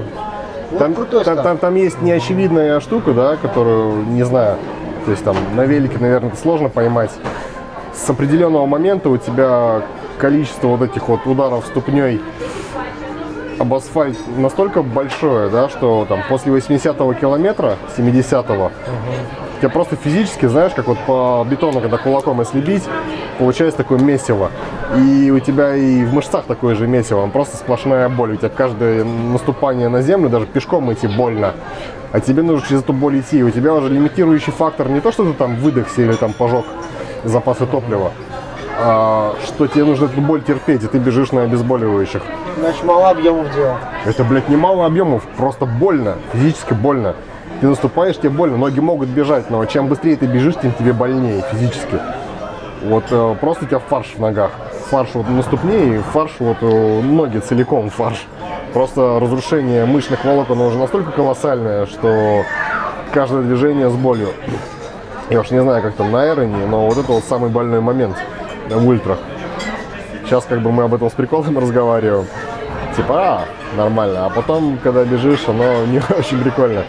Вот Там, крутой там, там, там есть неочевидная штука, да, которую, не знаю, то есть там на велике, наверное, это сложно поймать. С определенного момента у тебя количество вот этих вот ударов ступней об асфальт настолько большое, да, что там после 80-го километра, 70-го, у тебя просто физически, знаешь, как вот по бетону, когда кулаком если бить, получается такое месиво. И у тебя и в мышцах такое же месиво, просто сплошная боль. У тебя каждое наступание на землю, даже пешком идти больно. А тебе нужно через эту боль идти. И у тебя уже лимитирующий фактор не то, что ты там выдохся или там пожег запасы топлива, а что тебе нужно эту боль терпеть, и ты бежишь на обезболивающих. Значит, мало объемов дела. Это, блядь, немало объемов, просто больно, физически больно. Ты наступаешь, тебе больно, ноги могут бежать, но чем быстрее ты бежишь, тем тебе больнее физически. Вот э, просто у тебя фарш в ногах. Фарш вот на ступне и фарш вот э, ноги целиком фарш. Просто разрушение мышечных волокон уже настолько колоссальное, что каждое движение с болью. Я уж не знаю, как там на Эроне, но вот это вот самый больной момент в ультрах. Сейчас как бы мы об этом с приколом разговариваем. типа, а, нормально. А потом, когда бежишь, оно не очень прикольно.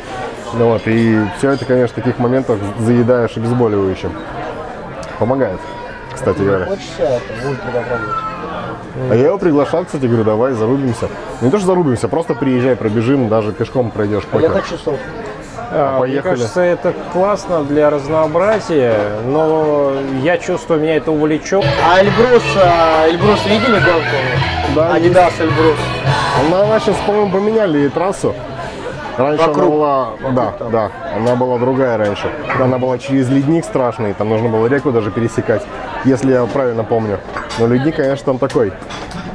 Ну вот, и все это, конечно, в таких моментах заедаешь обезболивающим. Помогает, кстати говоря. Хочется это, ультра попробовать. А я его приглашал, кстати, говорю, давай зарубимся. Не то, что зарубимся, просто приезжай, пробежим, даже пешком пройдешь А Я хочу сотку. А, Мне Поехали. кажется, это классно для разнообразия, но я чувствую, меня это увлечет. А Эльбрус, а, Эльбрус видели гонку? Да, Адидас Эльбрус. Она, она сейчас, по-моему, поменяли трассу. Раньше Вокруг. она была, да, да, она была другая раньше. Она была через ледник страшный, там нужно было реку даже пересекать, если я правильно помню. Но ледник, конечно, там такой.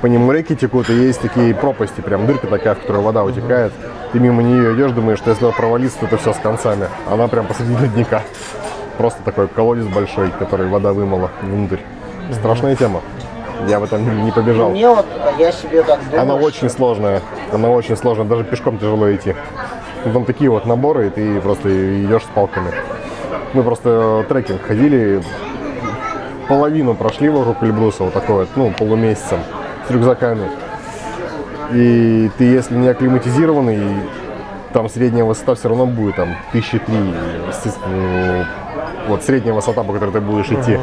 По нему реки текут, и есть такие пропасти, прям дырка такая, в которой вода утекает. Ты мимо нее идешь, думаешь, что если провалиться, то это все с концами. Она прям посреди ледника. Просто такой колодец большой, который вода вымыла внутрь. Страшная тема. Я в этом не побежал. Мне вот, а, я себе так думаю, Она что- очень сложная. Она очень сложная. Даже пешком тяжело идти. Там такие вот наборы, и ты просто идешь с палками. Мы просто трекинг ходили, половину прошли вокруг Эльбруса, вот такой вот, ну, полумесяцем, с рюкзаками. И ты, если не акклиматизированный, там средняя высота все равно будет там тысячи три. естественно, Вот средняя высота, по которой ты будешь идти.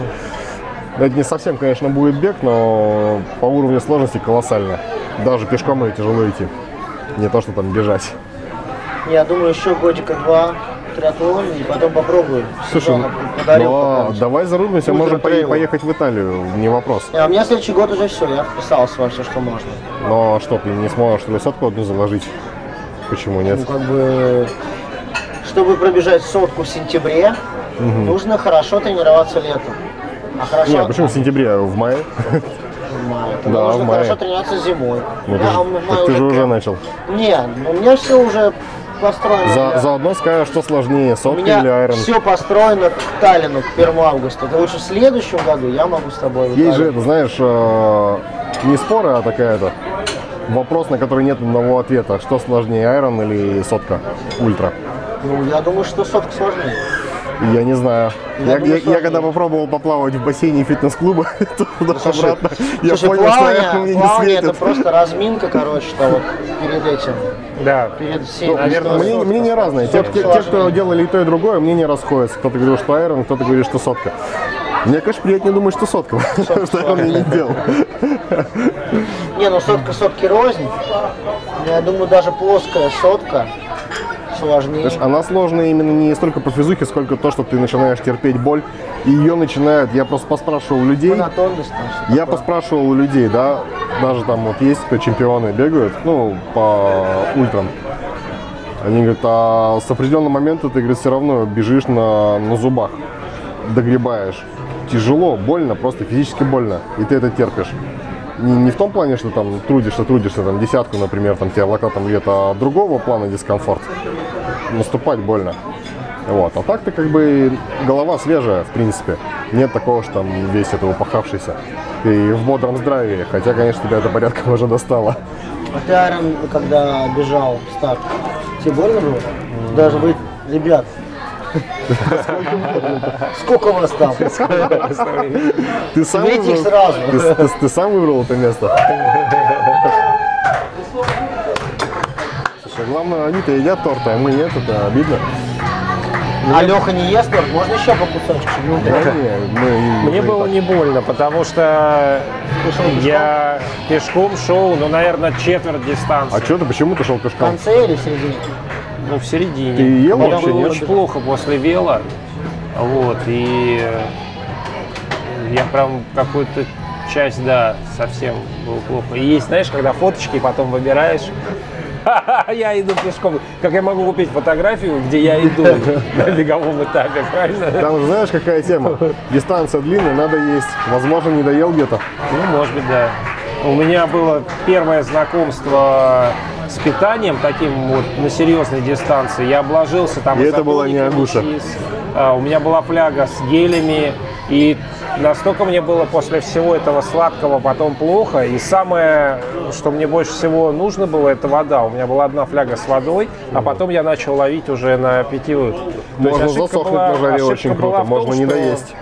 Это не совсем, конечно, будет бег, но по уровню сложности колоссально. Даже пешком это тяжело идти. Не то, что там бежать. Я думаю, еще годика два триатлон, и потом попробую. Слушай, ну, подарил ну, а какой-нибудь. давай зарубимся, можем по- поехать в Италию, не вопрос. А у меня следующий год уже все, я вписался во все, что можно. Но что, ты не сможешь ли сотку одну заложить? Почему нет? Ну, как бы, чтобы пробежать сотку в сентябре, нужно хорошо тренироваться летом. А хорошо Не, почему в сентябре, в мае? в мае. Тогда Да, нужно в мае. хорошо тренироваться зимой. Ну, ты же- в мае так ты же уже начал. Не, у меня все уже построено. За, для- заодно скажешь, что сложнее, У сотка или айрон. все построено к Таллину, к 1 августа. Это лучше в следующем году я могу с тобой Есть же, знаешь, э, не споры, а такая-то вопрос, на который нет одного ответа. Что сложнее, айрон или сотка, ультра? Ну, я думаю, что сотка сложнее. Я не знаю. Я Я, я- я когда попробовал поплавать в бассейне фитнес-клуба, туда-обратно, я Слушай, понял, плавание, что мне не плавание это светит. просто разминка, короче, что вот перед этим, Да. перед всей. наверное, Мнение, сотка. мнения разные. Те, те- те, кто делали и то, и другое, мнения расходятся. Кто-то говорил, что айрон, кто-то говорит, что сотка. Мне, конечно, приятнее думать, что сотка, что я не делал. Не, ну сотка сотки рознь. Я думаю, даже плоская сотка сложнее. То есть она сложная именно не столько по физухе, сколько то, что ты начинаешь терпеть боль. И ее начинают, я просто поспрашивал людей, Монотонность там я такое. поспрашивал у людей, да, даже там вот есть кто чемпионы бегают, ну, по ультрам. Они говорят, а с определенного момента ты, говорит, все равно бежишь на, на зубах, догребаешь. Тяжело, больно, просто физически больно, и ты это терпишь. Не, не в том плане, что там трудишься, трудишься, там десятку, например, там тебя локатом лет, а другого плана дискомфорт. Наступать больно. Вот. А так-то как бы голова свежая, в принципе. Нет такого, что там весь это упахавшийся. Ты в бодром здравии, хотя, конечно, тебя это порядком уже достало. А ты, Айрон, когда бежал старт, тебе больно было? Даже вы, ребят, сколько вас там? Ты сам, выбрал, сразу. ты сам выбрал это место? Слушай, главное, они-то едят торт, а мы нет, это обидно. А Леха не ест торт? Можно еще по кусочку? Ну, Да, не, мы- Мне мы было так. не больно, потому что я пешком шел, ну, наверное, четверть А дистанции. что ты, почему ты шел В пешком? конце или в середине? Ну, в середине. Ты ел Мне вообще, было нет? очень плохо после вела. Вот, и я прям какую-то часть, да, совсем было плохо. И есть, знаешь, когда фоточки потом выбираешь, я иду пешком. Как я могу купить фотографию, где я иду на беговом этапе, правильно? Там же знаешь, какая тема? Дистанция длинная, надо есть. Возможно, не доел где-то. Ну, может быть, да. У меня было первое знакомство с питанием, таким вот на серьезной дистанции. Я обложился там И это была не Агуша. и с- а, у меня была фляга с гелями, и настолько мне было после всего этого сладкого потом плохо. И самое, что мне больше всего нужно было, это вода. У меня была одна фляга с водой, а потом я начал ловить уже на питьевых. Можно засохнуть была- на жаре очень круто, том, можно не доесть.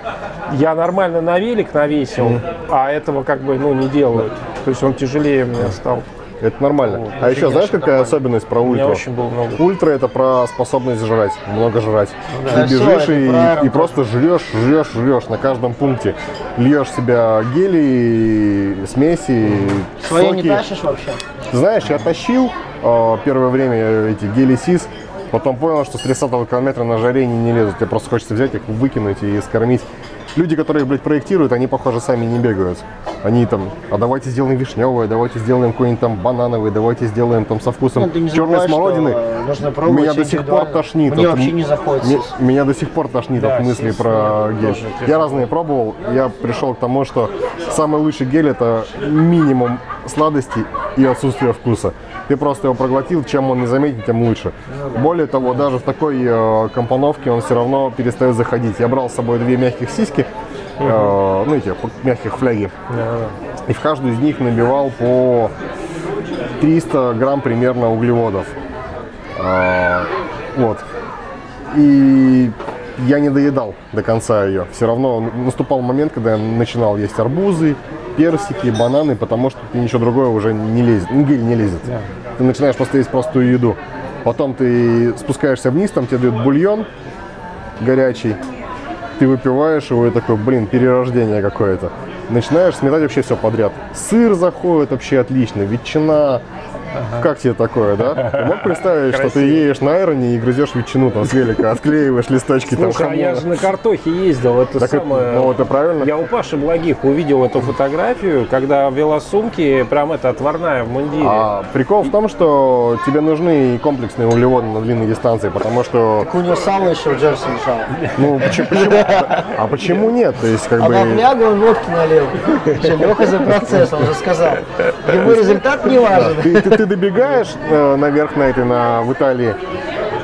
я нормально на велик навесил, а этого как бы ну не делают. То есть он тяжелее мне стал. Это нормально. Вот, а еще знаешь, какая нормально. особенность про У меня ультру? очень было много. Ультра это про способность жрать, много жрать. да. Ты бежишь это и, аэробик. и просто жрешь, жрешь, жрешь на каждом пункте. Льешь себя гели, смеси, Свои не соки. тащишь вообще? Знаешь, я тащил э, первое время эти гели сис, потом понял, что с 30 километра на жаре они не лезут. Тебе просто хочется взять их, выкинуть и скормить. Люди, которые, блядь, проектируют, они, похоже, сами не бегают. Они там, а давайте сделаем вишневое, давайте сделаем какой-нибудь там банановый, давайте сделаем там со вкусом Ну, черной забывай, смородины. нужно пробовать Меня до сих пор тошнит. Мне от- вообще не заходит сис. Меня до сих пор тошнит Да, от мысли про мне гель. тоже Я разные пробовал, я пришел к тому, что самый лучший гель это минимум сладости и отсутствие вкуса. Ты просто его проглотил, чем он не заметен, тем лучше. Более того, даже в такой э, компоновке он все равно перестает заходить. Я брал с собой две мягких сиськи, э, ну эти мягких фляги, и в каждую из них набивал по 300 грамм примерно углеводов. А, вот. И я не доедал до конца ее. Все равно наступал момент, когда я начинал есть арбузы, персики, бананы, потому что ты ничего другое уже не лезет, ну, гель не лезет. Ты начинаешь просто есть простую еду. Потом ты спускаешься вниз, там тебе дают бульон горячий, ты выпиваешь его и такой, блин, перерождение какое-то. Начинаешь сметать вообще все подряд. Сыр заходит вообще отлично, ветчина. Как тебе такое, да? Ты мог представить, что ты едешь на айроне и грызешь ветчину там с велика, отклеиваешь листочки там Слушай, а я хамона. же на картохе ездил, это Так это- самое... ну, это правильно. Я у Паши Благих увидел эту фотографию, когда в велосумке прям это отварная в мундире. А прикол в том, что тебе нужны комплексные углеводы на длинной дистанции, потому что, Так у него сало еще в джерси лежало. ну, почему, а почему нет? То есть, как А на бы, флягу он водки налил. Леха за процесс, он же сказал. Ему результат не важен. ты, ты- добегаешь э, наверх на этой, на, в Италии,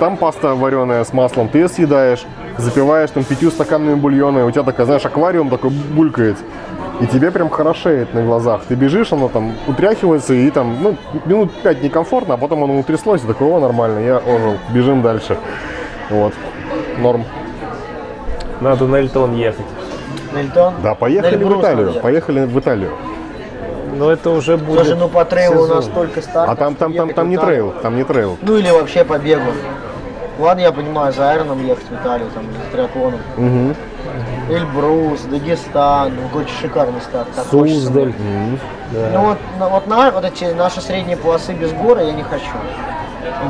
там паста вареная с маслом, ты ее съедаешь, запиваешь там пятью стаканами бульона, и у тебя такая, знаешь, аквариум такой булькает. И тебе прям хорошеет на глазах. Ты бежишь, оно там утряхивается, и там, ну, минут пять некомфортно, а потом оно утряслось, и такой, о, нормально, я ожил, бежим дальше. Вот, норм. Надо на Эльтон ехать. На Эльтон? Да, поехали в Италию, поехали в Италию. Но это уже будет Слушай, ну по трейлу у нас сезон. столько стартов. А там, там, там, там не трейл, там не трейл. Ну или вообще по бегу. Ладно, я понимаю, за Айроном ехать в Италию, там, за триатлоном. Мгм. Эльбрус, Дагестан, ну, какой шикарный старт. так хочется. Суздаль. Ну вот, на- вот, на, вот эти наши средние полосы без гор, а я не хочу.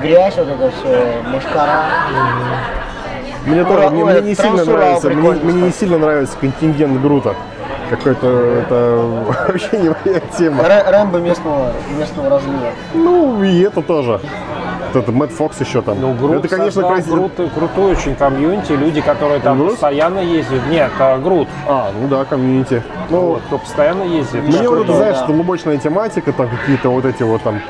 Грязь, вот это все, мушкара. Мне тоже, мне, не сильно нравится, мне, мне не сильно нравится контингент Грута. Какой-то, это вообще не моя тема. Рэ- Рэмбо местного, местного разлива. Ну, и это тоже. Это Мэтт Фокс еще там. Ну, Грут это, конечно, создал красиво. крутой, крутой очень комьюнити, люди, которые там Грут? постоянно ездят. Нет, а, Грут. А, ну да, комьюнити. Ну, Вот, кто постоянно ездит. мне вот знаешь, да. это лубочная тематика, там какие-то вот эти вот там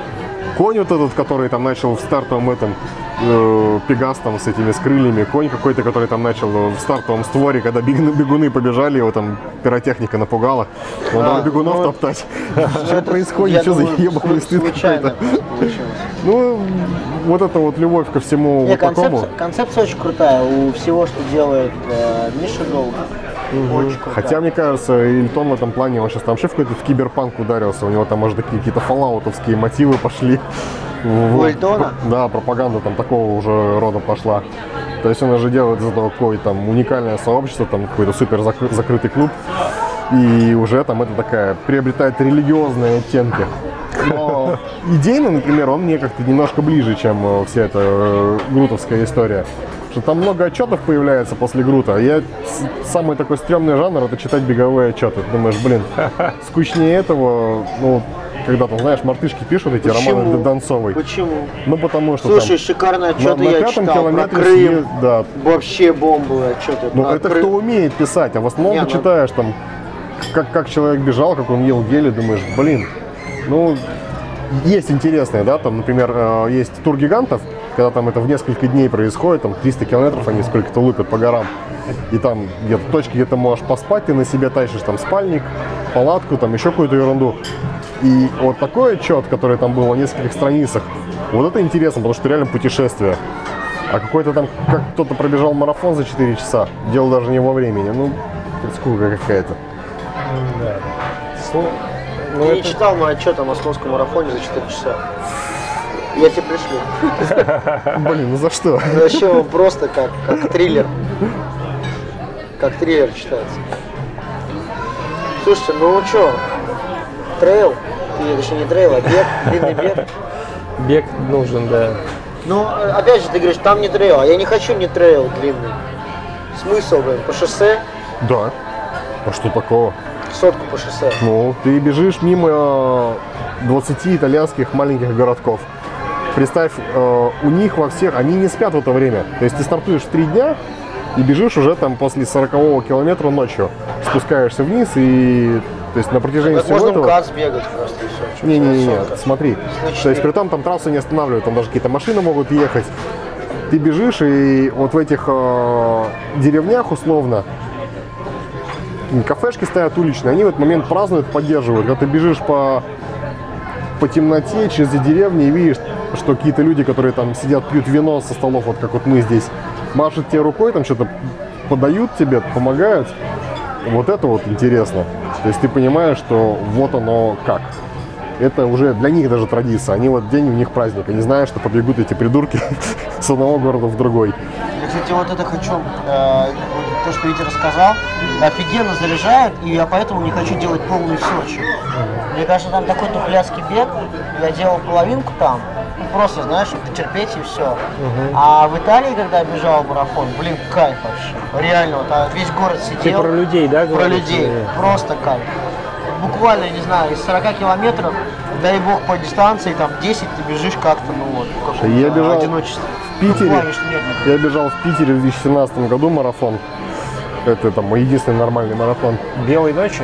конь вот этот, который там начал в стартовом этом э, Пегас там с этими с крыльями, конь какой-то, который там начал в стартовом створе, когда бегуны, побежали, его там пиротехника напугала. Он давай бегунов топтать. Что происходит? Что за ебаный стыд какой-то? Ну, вот это вот любовь ко всему вот такому. концепция, очень крутая. У всего, что делает э, Миша Долг, крутая. Хотя, мне кажется, Ильтон в этом плане, он сейчас там вообще в какой-то в киберпанк ударился. У него там, может, такие какие-то фоллаутовские мотивы пошли. У Эльтона? Да, пропаганда там такого уже рода пошла. То есть он уже делает из этого какое-то там уникальное сообщество, там какой-то супер закры- закрытый клуб. И уже там это такая приобретает религиозные оттенки. Но идейно, например, он мне как-то немножко ближе, чем э, вся эта э, грутовская история. Что там много отчетов появляется после грута. Я самый такой стрёмный жанр это читать беговые отчеты. Ты думаешь, блин, скучнее этого, ну, когда там, знаешь, мартышки пишут эти романы Почему? Д- Донцовой. Почему? Ну, потому что Слушай, там шикарные на, отчеты на я пятом читал про километре Крым. съезд- да. Вообще бомбовые отчеты. Ну, про это Крым. кто умеет писать, а в основном Не, ты ну- читаешь там, как, как человек бежал, как он ел гели, думаешь, блин, ну, есть интересные, да, там, например, э, есть тур гигантов, когда там это в несколько дней происходит, там 300 километров они сколько-то лупят по горам, и там где-то точки, где ты можешь поспать, ты на себе тащишь там спальник, палатку, там еще какую-то ерунду. И вот такой отчет, который там был на нескольких страницах, вот это интересно, потому что реально путешествие. А какой-то там, как кто-то пробежал марафон за 4 часа, делал даже не во времени, ну, скука какая-то. Слу- Ну, не это- читал мой отчет о московском марафоне за 4 часа? Я тебе пришлю. Блин, ну за что? Ну, Вообще он просто как, как триллер. Как триллер читается. Слушайте, ну что, трейл, или точнее не трейл, а бег, длинный бег. Бег нужен, да. Ну, опять же, ты говоришь, там не трейл, а я не хочу не трейл длинный. Смысл, блин, по шоссе, Да. А что такого? Сотку по шоссе. Ну, ты бежишь мимо 20 итальянских маленьких городков. Представь, э, у них во всех, они не спят в это время. То есть ты стартуешь в 3 дня и бежишь уже там после 40 километра ночью. Спускаешься вниз и то есть на протяжении Так всего можно этого... МКАД сбегать просто и все. Не-не-не, смотри. То есть при том там трассу не останавливают, там даже какие-то машины могут ехать. Ты бежишь, и вот в этих э, деревнях условно кафешки стоят уличные, они в этот момент празднуют, поддерживают. Когда ты бежишь по, по темноте через деревни и видишь, что какие-то люди, которые там сидят, пьют вино со столов, вот как вот мы здесь, машут тебе рукой, там что-то подают тебе, помогают. Вот это вот интересно. То есть ты понимаешь, что вот оно как. Это уже для них даже традиция. Они вот день у них праздник. Они знают, что побегут эти придурки с одного города в другой. Я, кстати, вот это хочу, э, то, что Витя рассказал, офигенно заряжает, и я поэтому не хочу делать полный в Сочи. Мне кажется, там такой тухляцкий бег, я делал половинку там, ну, просто, знаешь, чтобы терпеть и все. А в Италии, когда бежал марафон, блин, кайф вообще. Реально, вот а весь город Ты сидел. про людей, да, Про говоришь? людей, просто кайф. Буквально, не знаю, из 40 километров, дай бог по дистанции, там 10 ты бежишь как-то, ну вот, в каком-то Я бежал одиночестве. В Питере, никого. я бежал в Питере в 2017 году марафон. Это там мой единственный нормальный марафон. Белой ночи?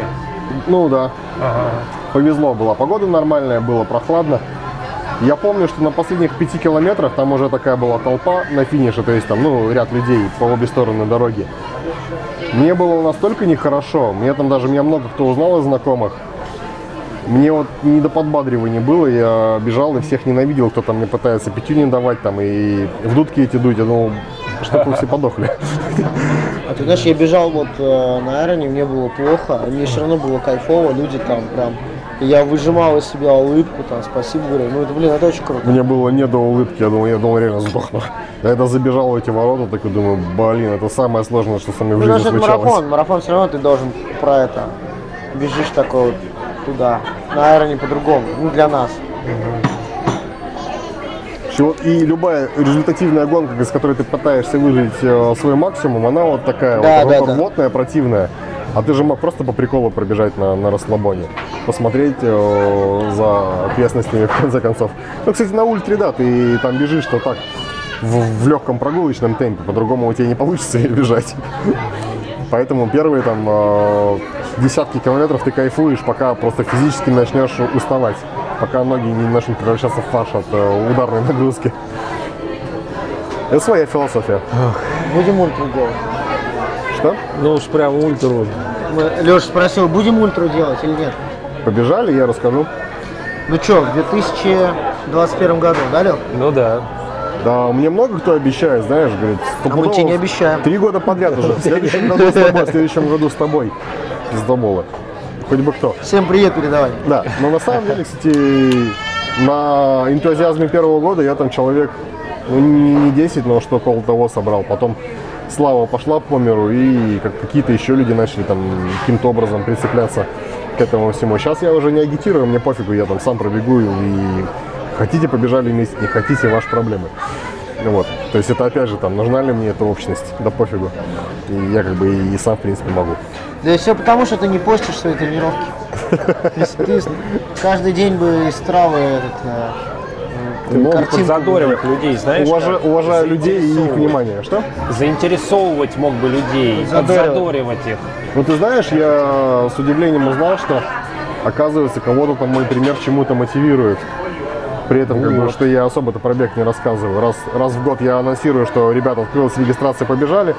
Ну да, Ага. повезло было. Погода нормальная, было прохладно. Я помню, что на последних пяти километрах там уже такая была толпа на финише, то есть там, ну, ряд людей по обе стороны дороги. Мне было настолько нехорошо, мне там даже меня много кто узнал из знакомых. Мне вот не до подбадривания было, я бежал и всех ненавидел, кто там мне пытается пятью не давать там и в дудки эти дуть, я думал, чтобы все подохли. А ты знаешь, я бежал вот э, на Айроне, мне было плохо, а мне все равно было кайфово, люди там прям, я выжимал из себя улыбку, там, спасибо, говорю, ну это, блин, это очень круто. Мне было не до улыбки, я думал, я думал, реально сдохну. Я когда забежал в эти ворота, так и думаю, блин, это самое сложное, что со мной в Ну, жизни даже это случалось. марафон, марафон все равно ты должен про это, бежишь такой вот туда, на Айроне по-другому, ну для нас. Чего- И любая результативная гонка, из которой ты пытаешься выжить э, свой максимум, она вот такая Да, вот да, да. рвотная, противная. А ты же мог просто по приколу пробежать на, на расслабоне, посмотреть э, за окрестностями в конце концов. Ну, кстати, на ультре, да, ты там бежишь, что так, в, в легком прогулочном темпе, по-другому у тебя не получится бежать. Поэтому первые там э, десятки километров ты кайфуешь, пока просто физически начнешь уставать, пока ноги не начнут превращаться в фарш от э, ударной нагрузки. Это своя философия. Будем ультру делать. Что? Ну уж прям ультру. Леша спросил, будем ультру делать или нет? Побежали, я расскажу. Ну что, в 2021 году, да, Лёх? Ну да. Да, мне много кто обещает, знаешь, говорит, А мы тебе не обещаем. Три года подряд уже. В следующем году с тобой, в следующем году с тобой. Пиздоболы. Хоть бы кто. Всем привет передавай. Да, но на самом деле, кстати, на энтузиазме первого года я там человек, ну не не 10, но что около того собрал. Потом слава пошла по миру, и как какие-то еще люди начали там каким-то образом прицепляться к этому всему. Сейчас я уже не агитирую, мне пофигу, я там сам пробегу и хотите побежали вместе, не хотите, ваши проблемы. Вот. То есть это опять же там, нужна ли мне эта общность, да пофигу. И я как бы и сам в принципе могу. Да и все потому, что ты не постишь свои тренировки. Если ты каждый день бы из травы этот, э, Ты мог Подзадоривать людей, знаешь? Уважа- как? уважаю людей и их внимание. Что? Заинтересовывать мог бы людей, подзадоривать их. Ну ты знаешь, я с удивлением узнал, что оказывается кого-то там мой пример чему-то мотивирует. При этом, как бы, что я особо-то про бег не рассказываю. Раз, раз в год я анонсирую, что ребята открылась регистрация, побежали.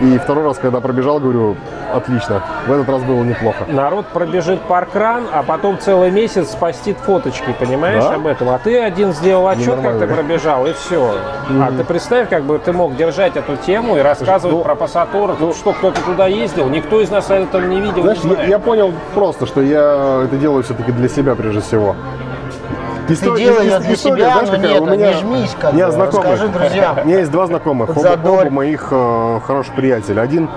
И второй раз, когда пробежал, говорю, отлично. В этот раз было неплохо. Народ пробежит паркран, а потом целый месяц спастит фоточки, понимаешь, Да? об этом. А ты один сделал отчет, как ты пробежал, и все. А ты представь, как бы ты мог держать эту тему и рассказывать Ну, про пассатор, ну, что кто-то туда ездил, никто из нас этого не видел, Знаешь, не я, знает. я понял просто, что я это делаю все-таки для себя прежде всего. Ты делай её для себя, но нет, не жмись, как у меня знакомый. расскажи друзьям. У меня есть два знакомых, оба, оба моих э, хороших приятеля. Один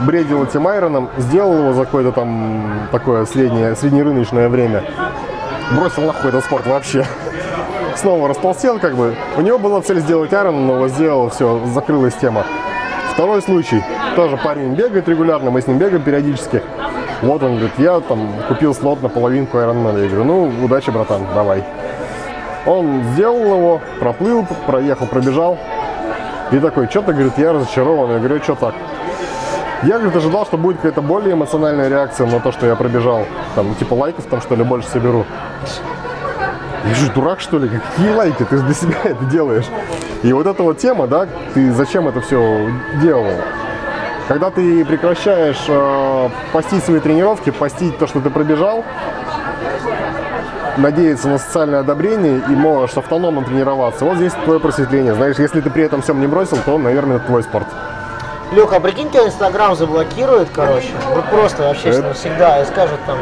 бредил этим айроном, сделал его за какое-то там такое среднее, среднерыночное время. Бросил нахуй этот спорт вообще. Снова расползел, как бы. У него была цель сделать айрон, но его сделал, все, закрылась тема. Второй случай. Тоже парень бегает регулярно, мы с ним бегаем периодически. Вот он говорит, я там купил слот на половинку Ironman. Я говорю, ну, удачи, братан, давай. Он сделал его, проплыл, проехал, пробежал. И такой, что-то, говорит, я разочарован. Я говорю, что так? Я, говорит, ожидал, что будет какая-то более эмоциональная реакция на то, что я пробежал. Там, типа лайков там, что ли, больше соберу. Я же дурак, что ли? Какие лайки? Ты для себя это делаешь. И вот эта вот тема, да, ты зачем это все делал? Когда ты прекращаешь э, постить свои тренировки, постить то, что ты пробежал, надеяться на социальное одобрение и можешь автономно тренироваться. Вот здесь твое просветление. Знаешь, если ты при этом всем не бросил, то, наверное, это твой спорт. Леха, а прикинь, тебя Инстаграм заблокирует, короче. Вот просто вообще Это- навсегда и скажет там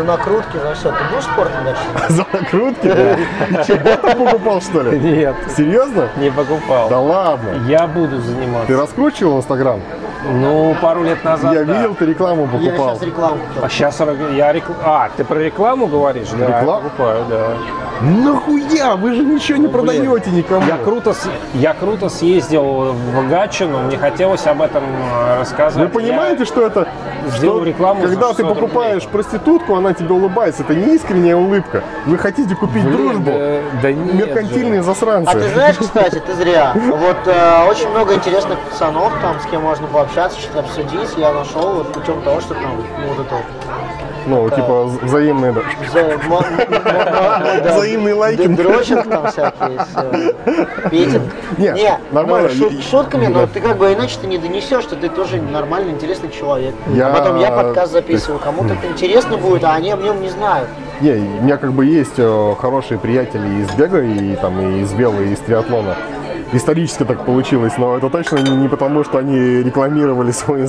за накрутки, за все. Ты будешь спортом дальше? За накрутки? Ты что, ботов покупал, что ли? Нет, Серьезно? не покупал. Да ладно. Я буду заниматься. Ты раскручивал Инстаграм? Ну, пару лет назад, Я да. видел, ты рекламу Я покупал. сейчас рекламу А сейчас я рекл... А, ты про рекламу говоришь? Да, Реклам- покупаю, да. Нахуя? Вы же ничего не продаете никому. Я круто, с- я круто съездил в Гатчину, мне хотелось об этом э, рассказать. Вы понимаете, что это? сделал что рекламу Когда ты 600 покупаешь рублей. проститутку, она тебе улыбается. Это не искренняя улыбка. Вы хотите купить Блин, дружбу? да- да нет Меркантильные А засранцы. ты знаешь, кстати, ты зря. Вот э, очень много интересных пацанов там, с кем можно пообщаться, что-то обсудить. Я нашел вот путем того, что там ну, вот это Ну, типа взаимные, да. да, Взаимные лайки. д- Дрочинг там всякие. Петинг. Нет, Не, нормально. ну, шутками, да. но ты как бы иначе ты не донесешь, что ты тоже нормальный, интересный человек. А потом я подкаст записываю, кому-то это интересно будет, а они о нем не знают. Не, у меня как бы есть э, хорошие приятели из бега, и там и из вело, и из триатлона. Исторически так получилось, но это точно не, не потому, что они рекламировали свой